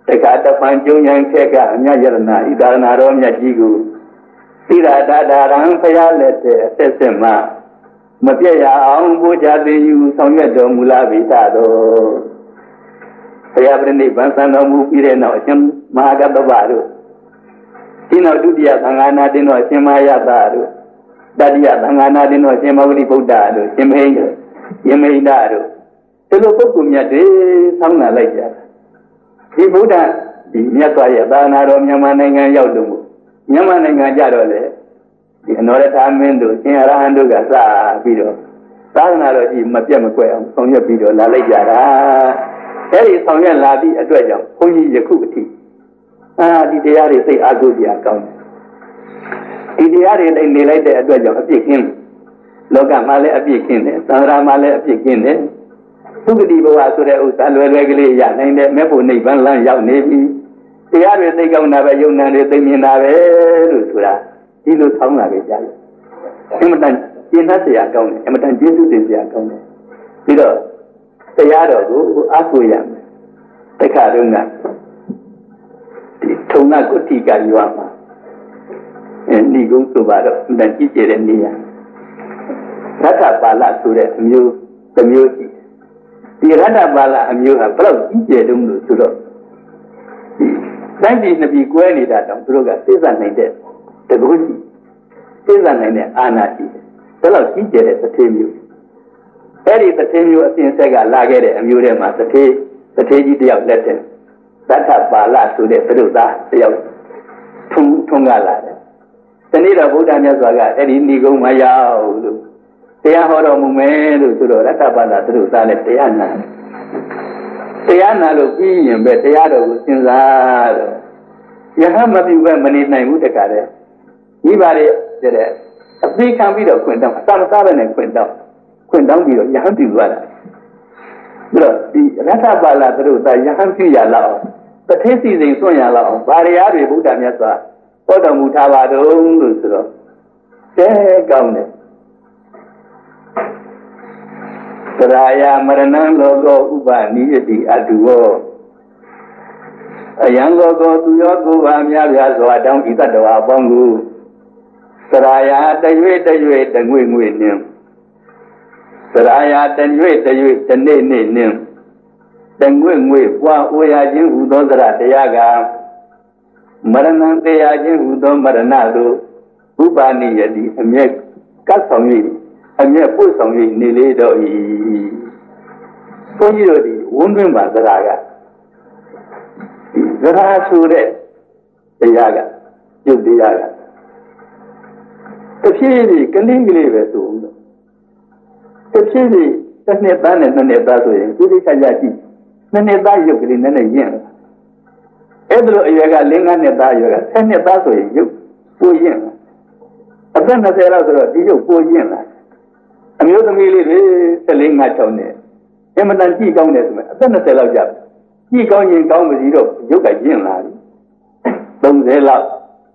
တခါတပံကျုံရန်ခက်ကအမြယရဏဣဒါရဏတော်မြတ်ကြီးကိုသီရတာဒါရံဖရာလက်တဲ့အဆက်ဆက်မှမပြည့်ရအောင်ဘုရားသိယူဆောင်ရွက်တော်မူလာပြီသာတော်ဘုရားပြိဋိဘံသံတော်မူပြီးတဲ့နောက်အရှင်မဟာကတ္တဗတို့ဒီနောက်ဒုတိယသံဃာနာတင်တော်အရှင်မဟာယတတို့တတိယသံဃာနာတင်တော်အရှင်မဂ္ဂလိဗုဒ္ဓတို့ရှင်မဟိန္ဒယမိန္ဒတို့ဒီလိုပုဂ္ဂိုလ်မြတ်တွေဆောင်းလာလိုက်ကြတာ ဒီဗုဒ္ဓဒီမြတ်စွာရဲ့သာနာတော်မြန်မာနိုင်ငံရောက်လို့မြန်မာနိုင်ငံကြတော့လေဒီအနောရထာမင်းတို့ရှင်အရဟံတို့ကစပြီးတော့သာသနာတော်ကြီးမပြတ်မကွက်အောင်ဆောင်ရွက်ပြီးတော့လာလိုက်ကြတာအဲ့ဒီဆောင်ရွက်လာပြီးအတွက်ကြောင့်ဘုန်းကြီးယခုအထိအာဒီတရားတွေသိအားကိုးစရာကောင်းတယ်ဒီတရားတွေနေလိုက်တဲ့အတွက်ကြောင့်အပြစ်ကင်းလောကမှာလည်းအပြစ်ကင်းတယ်သံဃာမှာလည်းအပြစ်ကင်းတယ် သုဂတိဘဝဆိုတဲ့ဥစ္စာလွယ်လွယ်ကလေးရနိုင်တယ်မဲ့ဖို့နိဗ္ဗာန်လမ်းရောက်နေပြီတရားတွေသိကောင်းတာပဲယုံနာတွေသိမြင်တာပဲလို့ဆိုတာဒီလိုဆောင်းလာကြကြတယ်အင်မတန်ကျင့်တတ်စရာကောင်းတယ်အင်မတန်ကျေးဇူးတင်စရာကောင်းတယ်ပြီးတော့တရားတော်ကိုအားကိုးရမယ်တခါတုန်းကဒီထုံနာကုဋ္ဌိကရွာမှာအဲဏိကုံဆိုပါတော့အင်မတန်ကြီးကျယ်တဲ့နေရာရတ္ထပါဠဆိုတဲ့အမျိုးတစ်မျိုးရှိ ဒီရတ္တပါဠအမျိုးဟာဘယ်လောက်ကြီးကျယ်တုံးလို့ဆိုတော့တိုင်းပြည်နှစ်ပြည်ကွဲနေတာတောင်သူတို့ကသိစနိုင်တဲ့တကူရှိသိစနိုင်တဲ့အာနာရှိတယ်ဘယ်လောက်ကြီးကျယ်တဲ့သထေမျိုးအဲ့ဒီသထေမျိုးအစဉ်ဆက်ကလာခဲ့တဲ့အမျိုးထဲမှာသထေသထေကြီးတယောက်လက်ထက်သတ္ထပါဠဆိုတဲ့သူတို့သားတယောက်ထုံထုံကလာတယ်ဒီနေ့တော့ဗုဒ္ဓမြတ်စွာကအဲ့ဒီဏိကုံမရောက်လို့ တရားဟောတော်မူမယ်လို့ဆိုတော့ရတ္တပါဠသူတို့သားလည်းတရားနာတရားနာလို့ပြီးရင်ပဲတရားတော်ကိုစဉ်းစားတော့ယဟမပြုပဲမနေနိုင်ဘူးတခါတည်းမိဘတွေတဲ့အသေးခံပြီးတော့ခွင်တောင်းအသာမစားပဲနဲ့ခွင်တောင်းခွင်တောင်းပြီးတော့ယဟပြုသွားတာပြီးတော့ဒီရတ္တပါဠသူတို့သားယဟပြုရလောက်တထေးစီစဉ်စွန့်ရလောက်ဗာရယာတွေဗုဒ္ဓမြတ်စွာဟောတော်မူထားပါတော့လို့ဆိုတော့တဲကောင်းတယ် သရာယမရဏံလောကောဥပနိယတိအတုဝောအယံလောကောသူရောကိုယ်ပါများပြားစွာတောင်းဤတတ္တဝါပေါင်းကိုသရာယတရွေ့တရွေ့တငွေ့ငွေ့နှင်းသရာယတရွေ့တရွေ့တနေ့နေ့နှင်းတငွေ့ငွေ့ပွားအိုရခြင်းဟူသောသရတရားကမရဏံတရားခြင်းဟူသောမရဏတို့ဥပနိယတိအမျက်ကတ်ဆောင်၍ အမျက်ပို့ဆောင်၍နေလေတော့ဤဘုန်းကြီးတို့ဒီဝန်းတွင်းပါသရာကသရာဆိုတဲ့တရားကပြုတ်တရားကတဖြည်းဖြည်းကလင်းကလေးပဲဆိုတော့တဖြည်းဖြည်းတစ်နှစ်သားနဲ့နှစ်နှစ်သားဆိုရင်သူတိကျကျကြည့်နှစ်နှစ်သားရုပ်ကလေးနည်းနည်းရင့်အဲ့ဒါလိုအရွယ်က၄၅နှစ်သားအရွယ်က၁၀နှစ်သားဆိုရင်ရုပ်ပိုရင့်အသက်20လောက်ဆိုတော့ဒီရုပ်ပိုရင့်လာ အမျိုးသမီးလေးတွေ14 5 6နဲ့အမှန်တန်ကြည့်ကောင်းတယ်ဆိုမှအသက်20လောက်ကြာကြည့်ကောင်းရင်ကောင်းမစီတော့ရုပ်ကကျင့်လာပြီ30လောက်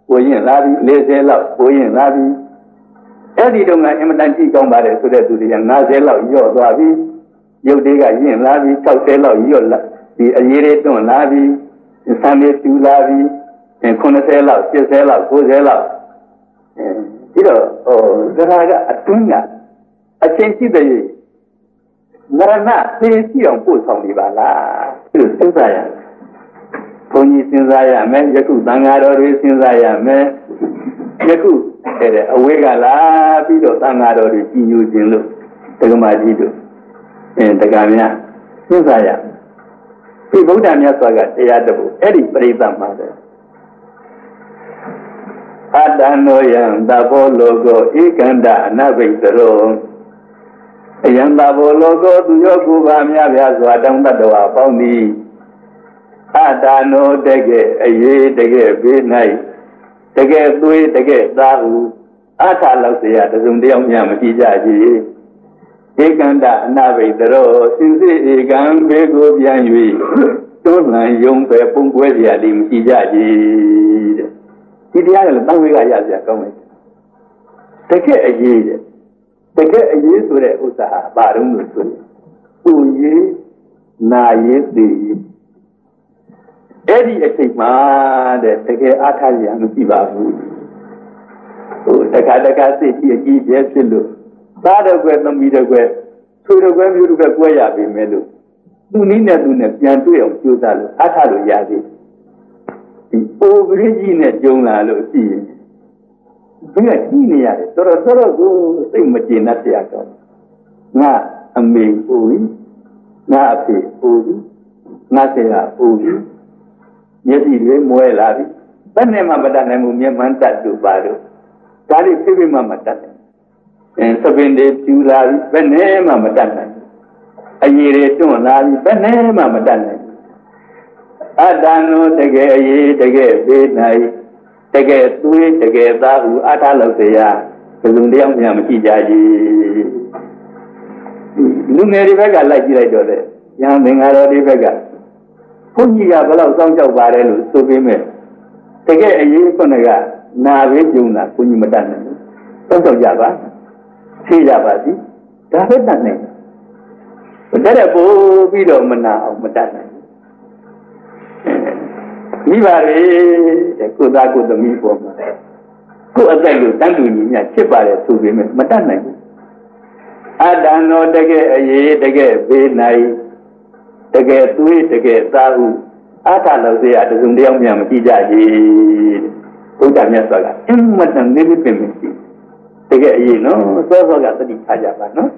ပိုရင်လာပြီ40လောက်ပိုရင်လာပြီအဲ့ဒီတော့ကအမှန်တန်ကြည့်ကောင်းပါတယ်ဆိုတဲ့သူတွေက50လောက်ညော့သွားပြီရုပ်တွေကယဉ်လာပြီ60လောက်ညော့လာဒီအရေးတွေတွန့်လာပြီသံတွေတူလာပြီ90လောက်70လောက်90လောက်အဲဒီတော့ဟိုသရာကအတွင်းက အချိန်ရှိတဲ့မရဏသိရှိအောင်ပို့ဆောင်နေပါလားဒီလိုစဉ်းစားရဘုန်းကြီးစဉ်းစားရမယ်ယခုသံဃာတော်တွေစဉ်းစားရမယ်ယခုတဲ့အဝေးကလာပြီးတော့သံဃာတော်တွေကြည်ညိုခြင်းလို့တက္ကမကြီးတို့အဲတက္ကမများစဉ်းစားရဒီဗုဒ္ဓမြတ်စွာကတရားတပုအဲ့ဒီပရိသတ်မှာတဲ့အတ္တနောယံသဘောလောကောဧကန္တအနဘိတရော အယံသဘောလောကောသူရောကိုပါများပြားစွာတောင်းတတ္တဝါပေါင်းသည်အတ္တနောတကဲ့အရေးတကဲ့ဘေး၌တကယ်သွေးတကယ်သားဟုအထာလောက်เสียတစုံတယောက်များမကြည့်ကြကြည်ဧကန္တအနဘိတရောစင်စစ်ဧကံဘေကိုပြန်၍တွန်းလှန်ယုံပဲပုံကွဲเสียသည်မကြည့်ကြကြည်တဲ့ဒီတရားကလည်းတန်ဝေကရစရာကောင်းတယ်တကယ်အရေးတဲ့ တကယ်အရေးဆိုတဲ့ဥစ္စာဟာဘာတုံးလို့ဆိုရင်ပူရေးနာရေးသိအဲ့ဒီအချိန်မှာတဲ့တကယ်အားထားရမရှိပါဘူးဟိုတခါတခါစိတ်ကြီးအကြီးကျယ်ဖြစ်လို့သားတော့ကွယ်သမီးတော့ကွယ်ဆွေတော့ကွယ်မျိုးတော့ကွယ်ရပြီမဲ့လို့သူနည်းနဲ့သူနဲ့ပြန်တွေ့အောင်ကြိုးစားလို့အားထားလို့ရသေးဒီအိုပရိကြီးနဲ့ကြုံလာလို့ရှိရင် ဘယ်ကကြီးနေရတယ်တော်တော်တော်ကိုစိတ်မကျေနပ်တရားကောင်းငါအမေအိုကြီးငါအဖေအိုကြီးငါဆရာအိုကြီးမျက်စိတွေမွဲလာပြီဘယ်နဲ့မှမတတ်နိုင်ဘူးမျက်မှန်တတ်သူပါတော့ဒါလေးဖိဖိမှမတတ်နိုင်အဲသပင်တွေပြူလာပြီဘယ်နဲ့မှမတတ်နိုင်အရေတွေတွန့်လာပြီဘယ်နဲ့မှမတတ်နိုင်အတ္တနောတကယ်အရေးတကယ်ပေးနိုင် တကယ်သွေးတကယ်သားဟုအထာလို့เสียဘယ်သူတယောက်မှမရှိကြကြီးလူငယ်တွေဘက်ကလိုက်ကြည့်လိုက်တော့လေရဟန်းသင်္ဃာတော်တွေဘက်ကဘုန်းကြီးကဘယ်လောက်စောင့်ကြောက်ပါတယ်လို့ဆိုပေးမယ်တကယ်အရေးခုနကနာဘေးကြုံတာဘုန်းကြီးမတတ်နိုင်ဘူးစောင့်ကြောက်ကြပါဖြေးကြပါစီဒါပဲတတ်နိုင်တယ်တဲ့ပို့ပြီးတော့မနာအောင်မတတ်နိုင် မိပါလေတဲ့ကိုသားကိုသမီးပေါ်မှာကိုအသက်လို့တန်တူညီမြချစ်ပါတယ်ဆိုပေမဲ့မတတ်နိုင်ဘူးအတ္တနောတကယ်အရေးတကယ်ဘေးနိုင်တကယ်သွေးတကယ်သားဟုအာထလို့စေရတစုံတယောက်မြန်မကြည့်ကြကြီးဘုရားမြတ်စွာကအင်မတန်နေနေပင်မရှိတကယ်အရေးနော်စောစောကသတိထားကြပါနော်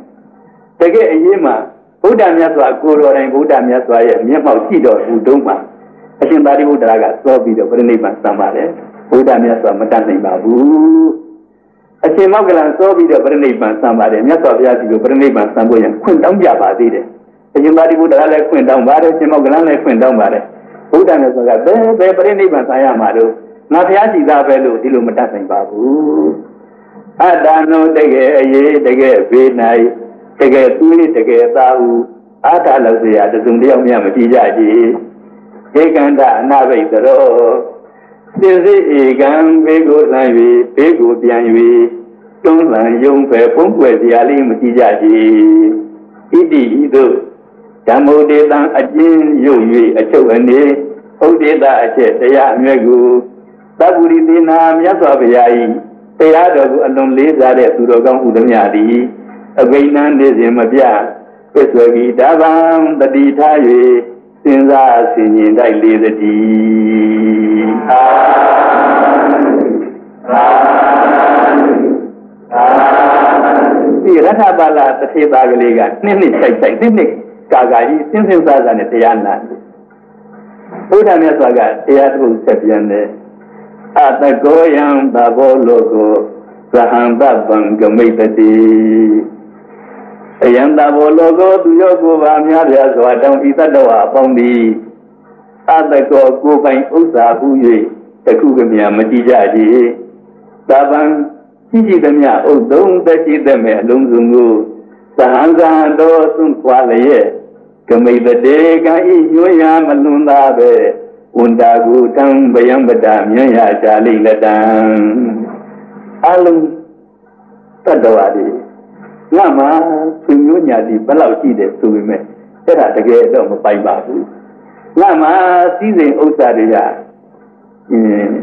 တကယ်အရေးမှာဘုရားမြတ်စွာကိုတော်တိုင်ဘုရားမြတ်စွာရဲ့မျက်မှောက်ကြည့်တော်မူတုံးမှာ အရှင်သာရိပုတ္တရာကသောပြီးတော့ပြိဋိဘံသံပါတယ်ဘုရားမြတ်စွာမတတ်နိုင်ပါဘူးအရှင်မောက္ကလံသောပြီးတော့ပြိဋိဘံသံပါတယ်မြတ်စွာဘုရားဒီလိုပြိဋိဘံသံဖို့ရန်ခွင့်တောင်းပြပါသေးတယ်အရှင်သာရိပုတ္တရာလည်းခွင့်တောင်းပါတယ်ရှင်မောက္ကလံလည်းခွင့်တောင်းပါတယ်ဘုရားမြတ်စွာကဘယ်ဘယ်ပြိဋိဘံသံရမှာလို့ငါဘုရားရှိသားပဲလို့ဒီလိုမတတ်နိုင်ပါဘူးအတ္တနုတကယ်အရေးတကယ်ဘေးနိုင်တကယ်သူတကယ်သာဟုအာထာလောက်စရာတစုံတယောက်မြတ်မကြည့်ကြကြည် ဧကန္တအနာဘိတရောသင်္စိဧကံဘေကိုလှမ်း၍ဘေကိုပြန်၍တွန်းလှန်ယုံပဲပုံွယ်စရာလေးမကြည့်ကြကြည်ဣတိဤသို့ဓမ္မုဒေတံအကျဉ်းရုပ်၍အချုပ်အနေဥဒေတအချက်တရားအမြတ်ကိုသဗ္ဗုရိသေနာမြတ်စွာဘုရား၏တရားတော်ကိုအလွန်လေးစားတဲ့သူတော်ကောင်းဥဒမြသည်အဘိနံနေစဉ်မပြပစ္ဆွေဂီတဗံတတိထား၍ စဉ်းစားဆင်ញင်တိုက်လေးသတိအာဒီရထပါလာတထေသားကလေးကနှစ်နှစ်ဆိုင်ဆိုင်နှစ်နှစ်ကာကာကြီးစဉ်းစဉ်းစားစားနဲ့တရားနာတယ်ဘုရားမြတ်စွာကတရားတစ်ခုဆက်ပြန်တယ်အတကောယံသဘောလောကောသဟံတပံဂမိတတိ အယံတဘောလောကောသူရောကိုပါများပြားစွာတောင်းဤတတ္တဝအပေါင်းသည်အတကောကိုပိုင်ဥစ္စာဟု၍တခုကမြမကြည့်ကြကြည်သဗ္ဗံရှိရှိသမျှဥဒ္ဒုံတရှိသမျှအလုံးစုံကိုသဟံဇံတော်သွန်ခွာလျက်ကမိတတေကံဤညွှန်းရမလွန်သာပဲဝန္တာကုတံဗယံပဒမြတ်ရရှာလိလတံအလုံးတတ္တဝါတွေ ငါမှသူမျိုးညာတိဘယ်လောက်ရှိတယ်ဆိုပေမဲ့အဲ့ဒါတကယ်တော့မပိုက်ပါဘူးငါမှစည်းစိမ်ဥစ္စာတွေကအင်း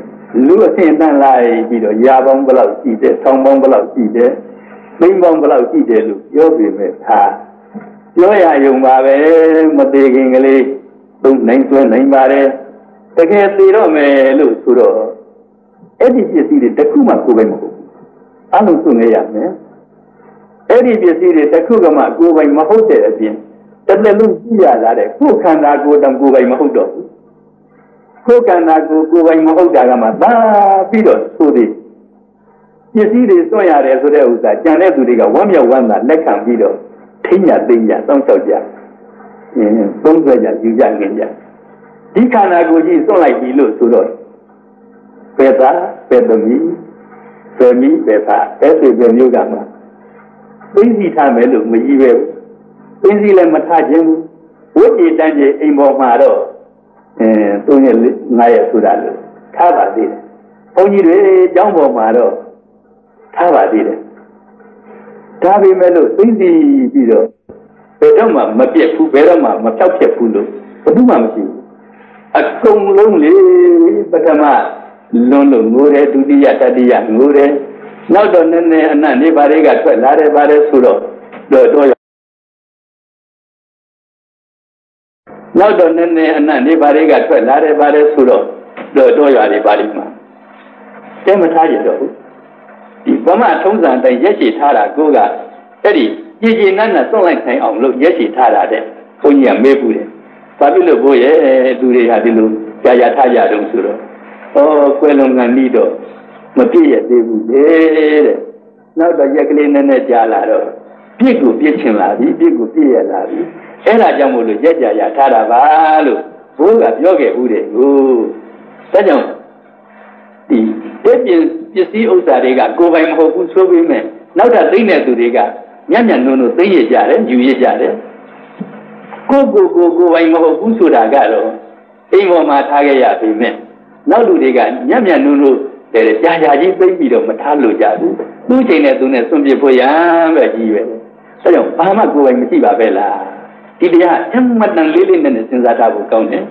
လူအဆင့်တန်းလိုက်ပြီးတော့ရာပေါင်းဘယ်လောက်ရှိတယ်ထောင်ပေါင်းဘယ်လောက်ရှိတယ်သိန်းပေါင်းဘယ်လောက်ရှိတယ်လို့ပြောပေမဲ့ဒါပြောရယုံပါပဲမသေးခင်ကလေးသုံးနိုင်ဆွဲနိုင်ပါတယ်တကယ်သိတော့မယ်လို့ဆိုတော့အဲ့ဒီပစ္စည်းတွေတခုမှကိုယ်ပဲမဟုတ်ဘူးအလုံးစုံနေရမယ် အဲ့ဒီပစ္စည်းတွေတခုကမှကိုယ်ပိုင်မဟုတ်တဲ့အပြင်တစ်သက်လုံးကြည့်ရလာတဲ့ကိုယ်ခန္ဓာကိုယ်တောင်ကိုယ်ပိုင်မဟုတ်တော့ဘူးကိုယ်ခန္ဓာကိုယ်ကိုယ်ပိုင်မဟုတ်တာကမှသာပြီးတော့ဆိုသည်ပစ္စည်းတွေစွန့်ရတယ်ဆိုတဲ့ဥစ္စာကြံတဲ့သူတွေကဝမ်းမြောက်ဝမ်းသာလက်ခံပြီးတော့ထိညာသိညာတောင်းလျှောက်ကြအင်းသုံးဆွဲကြယူကြငင်ကြဒီခန္ဓာကိုယ်ကြီးစွန့်လိုက်ပြီလို့ဆိုတော့ပေတာပေသမီသမီပေတာအဲ့ဒီပဲမျိုးကမှ သိစီထားမယ်လို့မကြီးပဲသိစီလည်းမထားခြင်းဝိจิตတန်းကြီးအိမ်ပေါ်မှာတော့အဲသုံးရက်ငါးရက်ဆိုတာလို့ထားပါသေးတယ်ဘုန်းကြီးတွေကျောင်းပေါ်မှာတော့ထားပါသေးတယ်ဒါပေမဲ့လို့သိစီပြီးတော့ဘယ်တော့မှမပြတ်ဘူးဘယ်တော့မှမဖြောက်ပြတ်ဘူးလို့ဘယ်သူမှမရှိဘူးအကုန်လုံးလေပထမလွန်လို့ငိုတယ်ဒုတိယတတိယငိုတယ် နောက်တော့နည်းနည်းအနတ်နေပါတွေကထွက်လာတယ်ပါတယ်ဆိုတော့တော့တော့နောက်တော့နည်းနည်းအနတ်နေပါတွေကထွက်လာတယ်ပါတယ်ဆိုတော့တော့တော့ရွာတွေပါလိမ့်မှာတဲမထားရတော့ဘူးဒီဗမာထုံးစံတိုင်းရက်ရှိထားတာကိုကအဲ့ဒီကြည်ကြည်နတ်နတ်စွန့်လိုက်နိုင်အောင်လို့ရက်ရှိထားတာတဲ့ဘုန်းကြီးကမေးဘူးတယ်ဘာဖြစ်လို့ဘိုးရဲ့သူတွေဟာဒီလိုကြာကြာထားကြတုံးဆိုတော့ဩကွယ်လွန်ကနီးတော့ မပြည့်ရသေးဘူးလေတဲ့နောက်တော့ရက်ကလေးနဲ့နဲ့ကြာလာတော့ပြစ်ကိုပြစ်ချင်လာပြီပြစ်ကိုပြည့်ရလာပြီအဲ့ဒါကြောင့်မို့လို့ရက်ကြာရထားတာပါလို့ဘိုးကပြောခဲ့ဦးတယ်ဟိုဒါကြောင့်ဒီတဲ့ပြင်ပစ္စည်းဥစ္စာတွေကကိုယ်ပိုင်မဟုတ်ဘူးဆိုပြီးမဲ့နောက်ထပ်သိတဲ့သူတွေကညံ့ညံ့နုံနုံသိရကြတယ်ယူရကြတယ်ကိုကိုကိုကိုပိုင်မဟုတ်ဘူးဆိုတာကတော့အိမ်ပေါ်မှာထားခဲ့ရပြီမဲ့နောက်လူတွေကညံ့ညံ့နုံနုံ တဲ့ကြာကြာကြီးသိပြီးတော့မထားလို့ကြဘူးသူ့ချိန်နဲ့သူနဲ့စွန့်ပစ်ဖို့ရမ်းပဲကြီးပဲအဲကြောင့်ဘာမှကိုယ်ပိုင်မရှိပါပဲလားဒီတရားအမှန်တန်လေးလေးနဲ့စဉ်းစားထားဖို့ကောင်းတယ်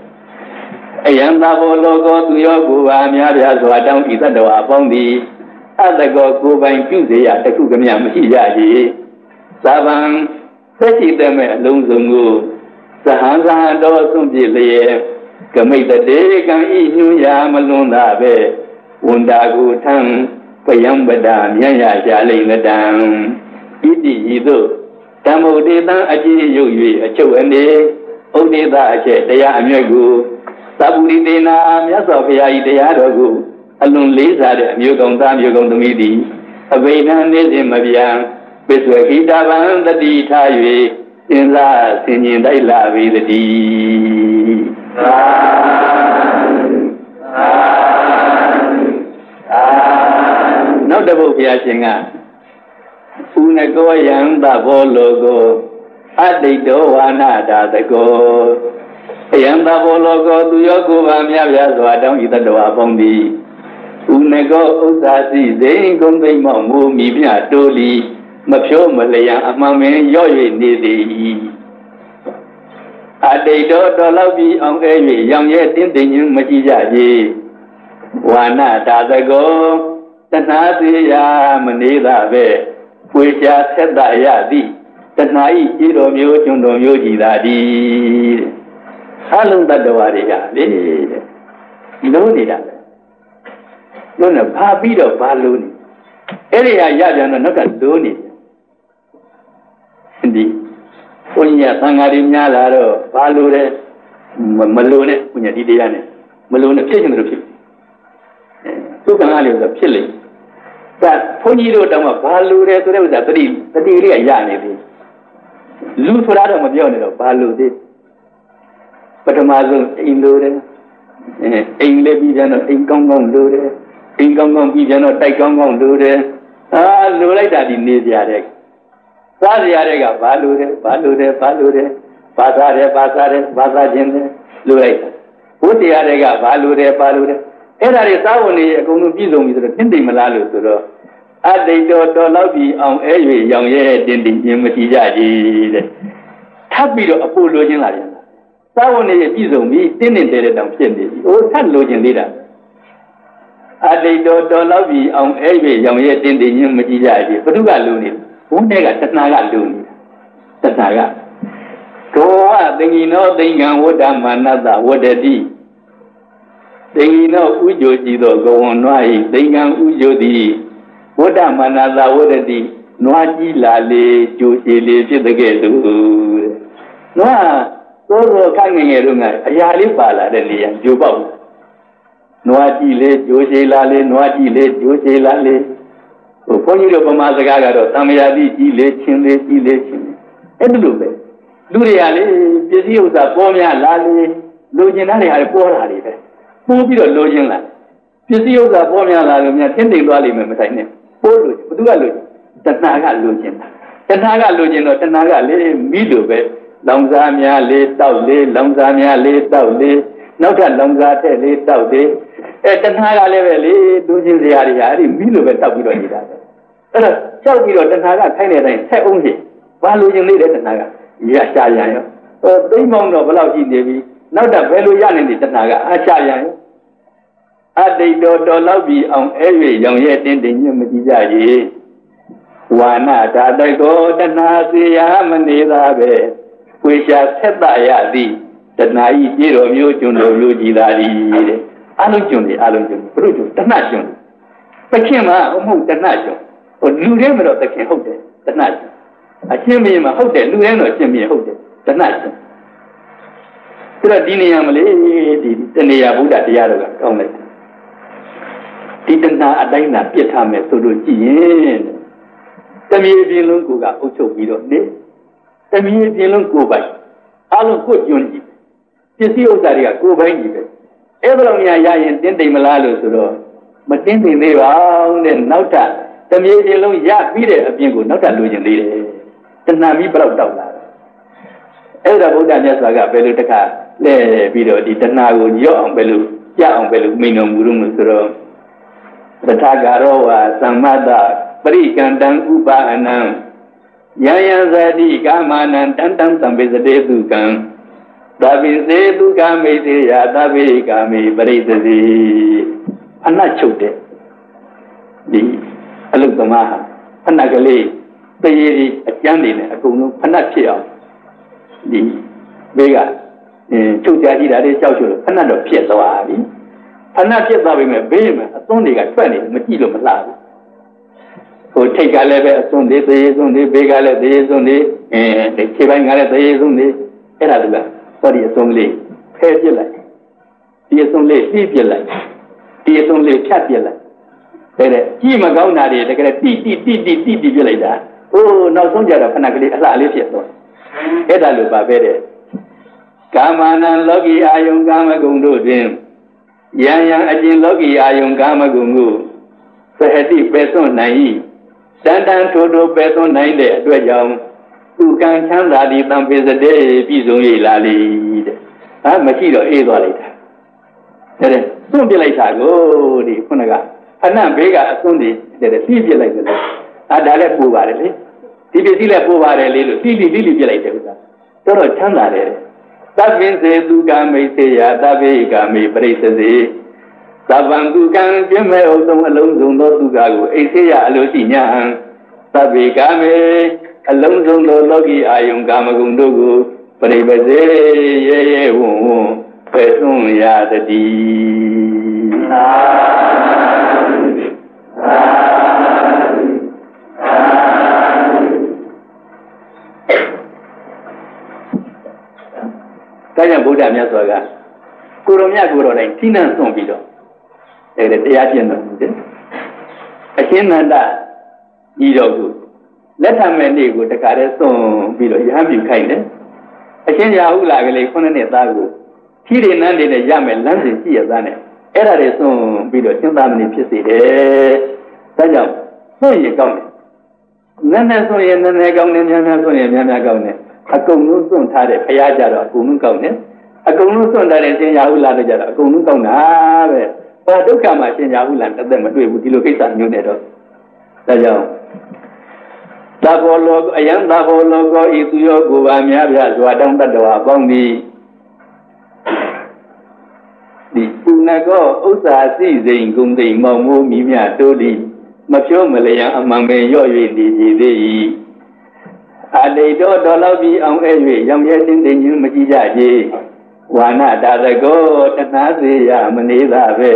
အယံသာဘောလောကောသူရောကိုယ်ပါအများပြားစွာတောင်းဤသတ္တဝါအပေါင်းသည်အတ္တကောကိုယ်ပိုင်ပြုစေရတခုကမြမရှိကြ၏သာဗံသက်ရှိတဲ့မဲ့အလုံးစုံကိုသဟံသဟံတော်စွန့်ပြစ်လျက်ကမိတ်တေကံဤညွှန်းရာမလွန်တာပဲ ဝန္တာကိုထံပယံပဒမြတ်ရရှာလိမ့်မတံဣတိဤသို့ဓမ္မုတေတံအကြည်ရုပ်၍အချုပ်အနေဥဒိတအချက်တရားအမြတ်ကိုသဗ္ဗုရိတေနာမြတ်စွာဘုရား၏တရားတော်ကိုအလွန်လေးစားတဲ့အမျိုးကောင်းသားမျိုးကောင်းသမီးသည်အဘိဓမ္မာနေစဉ်မပြန်ပစ္စဝခိတာဗံတတိထား၍သင်္သာဆင်ញင်တိုက်လာပြီတည်းသာ နောက်တစ်ပုဒ်ဘုရားရှင်ကဥနကောယံသဘောလောကောအတိတ်တောဝါနာတာတကောအယံသဘောလောကောသူရောကိုယ်ပါမြတ်ပြစွာတောင်းဤတတဝါပေါင်းသည်ဥနကောဥစ္စာစီစိန်ကုံသိမ့်မောက်မူမိမြတိုးလီမဖြိုးမလျံအမှန်မင်းရော့၍နေသည်အတိတ်တော်တော်လောက်ပြီးအောင်အဲ၍ရောင်ရဲတင်းသိခြင်းမရှိကြသေး ဝါနာတာတကောတဏှာသေးရာမနေသာပဲပွေချာဆက်တရသည်တဏှာဤကြည်တော်မျိုးကျွန်းတော်မျိုးကြည်သာသည်အလုံးတတ္တဝါတွေကလေတဲ့လုံးနေတာလေလုံးနဲ့ဘာပြီးတော့ဘာလုံးနေအဲ့ဒီဟာရပြန်တော့နောက်ကလုံးနေဒီဘုညာသံဃာတွေများလာတော့ဘာလို့လဲမလို့နဲ့ဘုညာဒီတရားနဲ့မလို့နဲ့ဖြစ်ချင်တယ်လို့ဖြစ် သူကံအားလေးဆိုဖြစ်လိမ့်ဒါဘုန်းကြီးတို့တောင်မှဘာလို့လဲဆိုတဲ့ဥစ္စာတတိတတိလေးကရနေပြီလူဆိုတာတော့မပြောနဲ့တော့ဘာလို့သေးပထမဆုံးအိမ်လိုတယ်အိမ်လေးပြီးပြန်တော့အိမ်ကောင်းကောင်းလိုတယ်အိမ်ကောင်းကောင်းပြီးပြန်တော့တိုက်ကောင်းကောင်းလိုတယ်အာလိုလိုက်တာဒီနေကြတဲ့စားရတဲ့ကဘာလို့လဲဘာလို့လဲဘာလို့လဲဘာသာတယ်ဘာသာတယ်ဘာသာခြင်းတယ်လို့လိုက်တာဘုတရားတွေကဘာလို့လဲဘာလို့လဲ အဲ့ဒါတွေစားဝင်နေအကုန်လုံးပြည့်စုံပြီဆိုတော့တင့်တယ်မလားလို့ဆိုတော့အတိတ်တော်တော်လောက်ပြီးအောင်အဲ၍ရောင်ရဲတင်တင်ခြင်းမရှိကြကြီးတဲ့ထပ်ပြီးတော့အဖို့လိုခြင်းလာပြန်စားဝင်နေပြည့်စုံပြီတင်းတင်တဲ့တောင်ဖြစ်နေပြီဟိုထပ်လိုခြင်းသေးတာအတိတ်တော်တော်လောက်ပြီးအောင်အဲ၍ရောင်ရဲတင်တင်ခြင်းမရှိကြကြီးဘုသူကလိုနေတယ်ဘုန်းတဲ့ကတဏှာကလူနေတာတဏှာကဒောဝသင်္ကိနောသင်္ကံဝတ္တမာနတဝတ္တတိ သင်္ကိနောဥကြိုကြည်သောဂဝံနွားဤသင်္ကံဥကြိုသည်ဝတ္တမာနတဝတ္တတိနွားကြီးလာလေကြိုစီလေဖြစ်တဲ့ကဲ့သို့နွားသောသောခိုင်ငယ်ငယ်တို့ကအရာလေးပါလာတဲ့နေရာကြိုပေါက်နွားကြီးလေကြိုစီလာလေနွားကြီးလေကြိုစီလာလေဟိုဘုန်းကြီးတို့ဗမာစကားကတော့သံဃာတိကြီးလေချင်းလေကြီးလေချင်းအဲ့ဒါလိုပဲလူတွေကလေပစ္စည်းဥစ္စာပေါ်များလာလေလိုချင်တဲ့နေရာတွေပေါ်လာလေပဲ ပိုးပြီးတော့လိုချင်လာပစ္စည်းဥစ္စာပေါ်များလာလို့များတင်းတိမ်သွားလိမ့်မယ်မဆိုင်နဲ့ပိုးလို့ဘသူကလိုချင်တဏှာကလိုချင်တာတဏှာကလိုချင်တော့တဏှာကလေမိလိုပဲလောင်စားများလေးတောက်လေးလောင်စားများလေးတောက်လေးနောက်ထပ်လောင်စားတဲ့လေးတောက်လေးအဲတဏှာကလည်းပဲလေလူချင်းစရာတွေဟာအဲ့ဒီမိလိုပဲတောက်ပြီးတော့နေတာပဲအဲ့တော့ကြောက်ပြီးတော့တဏှာကခိုင်းတဲ့အတိုင်းဆက်အောင်ရှိဘာလိုချင်လေးတဲ့တဏှာကရရှာရရောဟိုသိမ့်မောင်းတော့ဘယ်လောက်ရှိနေပြီ နောက်တော့ဘယ်လိုရနေတဲ့တဏှာကအချရန်အတိတ်တော်တော်လောက်ပြီးအောင်အဲ့၍ရောင်ရဲတင်းတင်းညမကြည့်ကြရေဝါနာဒါတကောတဏှာစေယမနေသာပဲဝေရှာဆက်တရသည်တဏှာဤပြေတော်မျိုးကျွန်းတော်မျိုးကြည်သာသည်တဲ့အလုံးကျွန်းတယ်အလုံးကျွန်းဘုရုကျွန်းတဏှာကျွန်းပခင်မှာအမှုတဏှာကျွန်းဟိုလူတွေမတော့ပခင်ဟုတ်တယ်တဏှာကျွန်းအချင်းမင်းမှာဟုတ်တယ်လူတိုင်းတော့ချင်းမင်းဟုတ်တယ်တဏှာကျွန်း ဆိုတော့ဒီနေရာမလေးဒီတနေရာဘုရားတရားတော်ကကောင်းလိုက်ဒီတဏှာအတိုင်းသာပြစ်ထားမယ်ဆိုလို့ကြည်ရင်တမီးပြင်းလုံးကိုကအုပ်ချုပ်ပြီးတော့နေတမီးပြင်းလုံးကိုပိုင်အလုံးကိုကျွန်းကြည့်ပစ္စည်းဥစ္စာတွေကကိုပိုင်ကြည့်ပဲအဲ့ဒါလိုများရရင်တင်းတိမ်မလားလို့ဆိုတော့မတင်းတိမ်သေးပါဘူးတဲ့နောက်ထပ်တမီးပြင်းလုံးရပြီးတဲ့အပြင်ကိုနောက်ထပ်လိုချင်သေးတယ်တဏှာမီးဘလောက်တောက်လာအဲ့ဒါဗုဒ္ဓမြတ်စွာကဘယ်လိုတခါ လဲပြီးတော့ဒီတဏှာကိုညော့အောင်ဘယ်လိုကြအောင်ဘယ်လိုမိန်တော်မူလို့ဆိုတော့တထာဂရောဝါသမ္မတပရိကံတံဥပါအနံယံယံဇတိကာမနံတန်တံသံပိစတေတုကံသဗ္ဗိစေတုကမေသေယသဗ္ဗေကာမေပရိသတိအနတ်ချုပ်တဲ့ဒီအလုသမားဟာဖဏကလေးတရေဒီအကျမ်းတွေနဲ့အကုန်လုံးဖဏဖြစ်အောင်ဒီဘေးကအဲ ချုပ်ကြကြည့်တာလေးကြောက်ရွံ့လို့ဖဏတော့ဖြစ်သွားပြီဖဏဖြစ်သွားပြီမဲ့ဘေးမှာအသွန်းတွေကထွက်နေမကြည့်လို့မလှဘူးဟိုထိတ်ကလည်းပဲအစွန်းသေးသေးစွန်းသေးဘေးကလည်းသေးစွန်းသေးအဲခြေပိုင်းကလည်းသေးစွန်းသေးအဲ့ဒါကဟောဒီအစွန်းလေးဖဲပြစ်လိုက်ဒီအစွန်းလေးပြီးပြစ်လိုက်ဒီအစွန်းလေးဖြတ်ပြစ်လိုက်တဲ့တဲ့ကြည့်မကောင်းတာတွေတကယ်တိတိတိတိတိတိပြစ်လိုက်တာဟိုနောက်ဆုံးကြတော့ခဏကလေးအလှလေးဖြစ်သွားအဲ့ဒါလိုပါပဲတဲ့ ကာမနံလောကီအာယုံကာမဂုဏ်တို့တွင်ယံယံအကျင်လောကီအာယုံကာမဂုဏ်ကိုသဟတိပယ်စွန့်နိုင်၏တန်တန်ထိုးထိုးပယ်သွင်းနိုင်တဲ့အတွက်ကြောင့်သူကံချမ်းသာဒီတံပေစတဲ့ပြည်စုံရလာလေတဲ့။ဟာမရှိတော့အေးသွားလိုက်တာ။တဲ့စွန့်ပြလိုက်တာကိုဒီခုနကအနံ့ဘေးကအစွန်းတွေတဲ့ပြည့်ပြလိုက်တယ်။အာဒါလည်းပူပါတယ်လေ။ဒီပစ္စည်းလည်းပူပါတယ်လေလို့တိတိတိတိပြလိုက်တယ်ဥစ္စာ။တော်တော်ချမ်းသာတယ်။ သဗ္ဗင်စေသူကမိတ်စေယသဗ္ဗေကမေပရိစ္စေသဗ္ဗံသူကံပြင်းမဲ့ဥသုံးအလုံးစုံသောသူကကိုအိဆေးရအလိုရှိညာဟံသဗ္ဗေကာမေအလုံးစုံသောလောကီအာယုံကာမဂုဏ်တို့ကိုပရိပစေရဲရဲဝံ့ဝံ့ဖယ်သွင်းရတည်းသာ ဒါကြောင့်ဗုဒ္ဓမြတ်စွာကကိုရောမြတ်ကိုရောတိုင်းထိနှံစွန့်ပြီးတော့အဲ့ဒါတရားကျင့်တော်မူတယ်အရှင်းနန္ဒဤတော်ကိုလက်ထမဲ့နေ့ကိုတခါတည်းစွန့်ပြီးတော့ရဟန်းပြုခိုင်းတယ်အရှင်းရာဟုလာကလေးခုနှစ်နှစ်သားကိုဖြီးရနန်းနေနဲ့ရမယ်လမ်းစဉ်ရှိရသားနဲ့အဲ့ဒါတွေစွန့်ပြီးတော့ရှင်းသားမဏိဖြစ်စေတယ်ဒါကြောင့်စွန့်ရင်ကောင်းတယ်နည်းနည်းစွန့်ရင်နည်းနည်းကောင်းတယ်များများစွန့်ရင်များများကောင်းတယ် အကုန်လုံးစွန့်ထားတဲ့ဘုရားကြတော့အကုန်လုံးကောင်းတယ်အကုန်လုံးစွန့်ထားတဲ့ရှင်ရာဟုလာတို့ကြတော့အကုန်လုံးကောင်းတာပဲဘာဒုက္ခမှာရှင်ညာဟုလန်တစ်သက်မတွေ့ဘူးဒီလိုကိစ္စမျိုးနဲ့တော့ဒါကြောင့်သဘောလောအယံသဘောလောကောဤသူရောကိုပါများပြစွာတောင်းတတဝအပေါင်းသည်ဒီပုဏ္ဏကောဥစ္စာစိစိန်ဂုံသိမ်မောင်မိုးမိမြတိုးသည်မဖြိုးမလျံအမှန်ပင်ရော့၍နေကြသေး၏ အတိတ်တော်တော်လောက်ပြီးအောင်အဲ့၍ရောင်ရဲတင်းတင်းချင်းမကြည့်ကြကြဝါနတာတကောတဏှာစေယမနေသာပဲ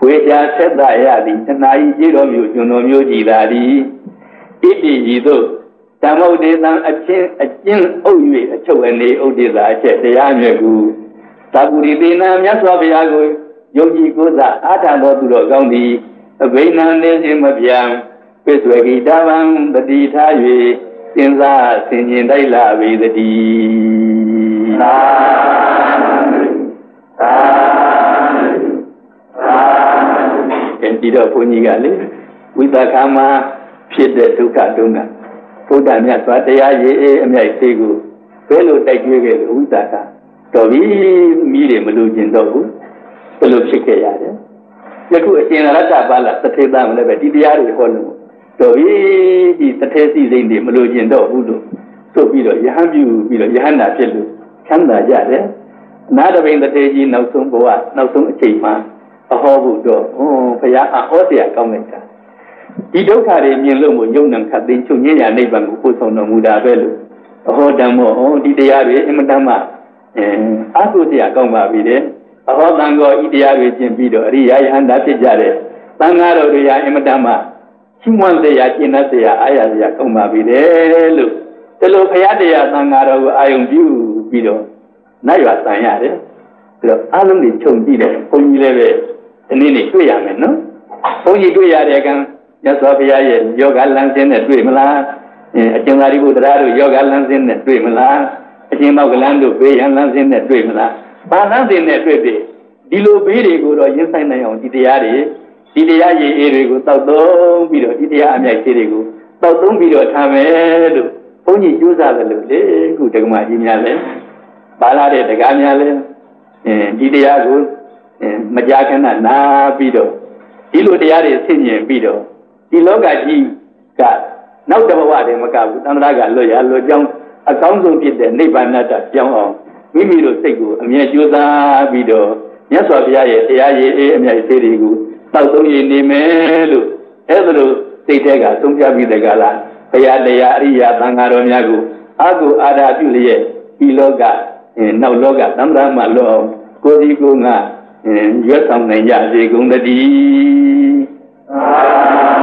ဝေချာဆက်တရသည်တဏှာဤကြည်တော်မျိုးကျွန်တော်မျိုးကြည်သာသည်ဣတိဤသို့ဓမ္မုဒေသံအချင်းအကျဉ်အုပ်၍အချုပ်အနေဥဒိသာအချက်တရားမြတ်ကူသာဂုရိသေနာမြတ်စွာဘုရားကိုယုံကြည်ကိုးစားအားထသောသူတော်ကောင်းသည်အဘိနံနေခြင်းမပြံပိစွေဂိတဗံတတိထား၍ စဉ်းစားဆင်ခြင်တိုက်လာပေသတည်းသာဒီတော့ဘုန်းကြီးကလေဝိသခာမှာဖြစ်တဲ့ဒုက္ခဒုက္ခဘုဒ္ဓမြတ်စွာတရားရေးအေးအမြိုက်သေးကိုဘယ်လိုတိုက်ကြွေးခဲ့လို့ဝိသခာတော်ပြီမိတွေမလို့ကျင်တော့ဘူးဘယ်လိုဖြစ်ခဲ့ရတယ်ယခုအရှင်ရတ္တပါဠသထေသမလည်းပဲဒီတရားတွေဟောလို့ တော်ပြီဒီသထေစီစိတ်တွေမလို့ကျင်တော့ဘူးလို့ဆိုပြီးတော့ယဟန်ပြုပြီးတော့ယဟန္တာဖြစ်လို့ချမ်းသာကြတယ် နာတပိန်တထေကြီးနောက်ဆုံးဘဝနောက်ဆုံးအချိန်မှာအဟောဖို့တော့ဟောဘုရားအဟောเสียကောင်းလိုက်တာဒီဒုက္ခတွေမြင်လို့မို့ယုံနံခတ်သိချုပ်ညဉ့်ရနိဗ္ဗာန်ကိုပို့ဆောင်တော်မူတာပဲလို့အဟောတံမောဟောဒီတရားတွေအင်မတန်မှအဲအကုเสียကောင်းပါပြီတဲ့အဟောတန်ကောဤတရားတွေကျင့်ပြီးတော့အရိယာယဟန္တာဖြစ်ကြတဲ့သံဃာတော်တွေဟာအင်မတန်မှ ချီးမွမ်းတရားကျင့်တတ်တရားအားရစရာကောင်းပါပြီလေလို့ဒီလိုဘုရားတရားသံဃာတော်ကိုအာယုံပြုပြီးတော့နိုင်ရွာဆံရတယ်ပြီးတော့အလုံးတွေခြုံကြည့်တယ်ဘုန်းကြီးလည်းပဲဒီနေ့နေ့တွေ့ရမယ်နော်ဘုန်းကြီးတွေ့ရတဲ့ကံမြတ်စွာဘုရားရဲ့ယောဂလမ်းစဉ်နဲ့တွေ့မလားအကျဉ်းသာရိပုတ္တရာတို့ယောဂလမ်းစဉ်နဲ့တွေ့မလားအကျဉ်းမောက်ကလန်းတို့ဘေးရန်လမ်းစဉ်နဲ့တွေ့မလားဘာလမ်းစဉ်နဲ့တွေ့ပြီဒီလိုဘေးတွေကိုတော့ရင်ဆိုင်နိုင်အောင်ဒီတရားတွေ ဒီတရားရည်အေးတွေကိုတောက်သုံးပြီးတော့ဒီတရားအမြိုက်သေးတွေကိုတောက်သုံးပြီးတော့ထားမယ်လို့ဘုန်းကြီးကြိုးစားတယ်လို့လေခုတက္ကမကြီးများလဲပါလာတဲ့တရားများလဲအဲဒီတရားကိုမကြာခဏနာပြီးတော့ဒီလိုတရားတွေဆင်ញင်ပြီးတော့ဒီလောကကြီးကနောက်တဘဝတည်းမကဘူးတန္တရာကလွတ်ရလွတ်ကြောင်းအကောင်းဆုံးဖြစ်တဲ့နိဗ္ဗာန်တပြောင်းအောင်မိမိတို့စိတ်ကိုအမြဲကြိုးစားပြီးတော့မြတ်စွာဘုရားရဲ့တရားရည်အေးအမြတ်သေးတွေကို တောက်သုံးရည်နေမယ်လို့အဲ့ဒါလို့စိတ်ထဲကသုံးပြပြီးတဲ့ကလာဘုရားတရားအရိယာသံဃာတော်များကိုအာဟုအာရပြုလျက်ဒီလောကနောက်လောကသမ္မာမလောကိုဒီကုငါရွတ်ဆောင်နိုင်ကြစေကုန်တည်း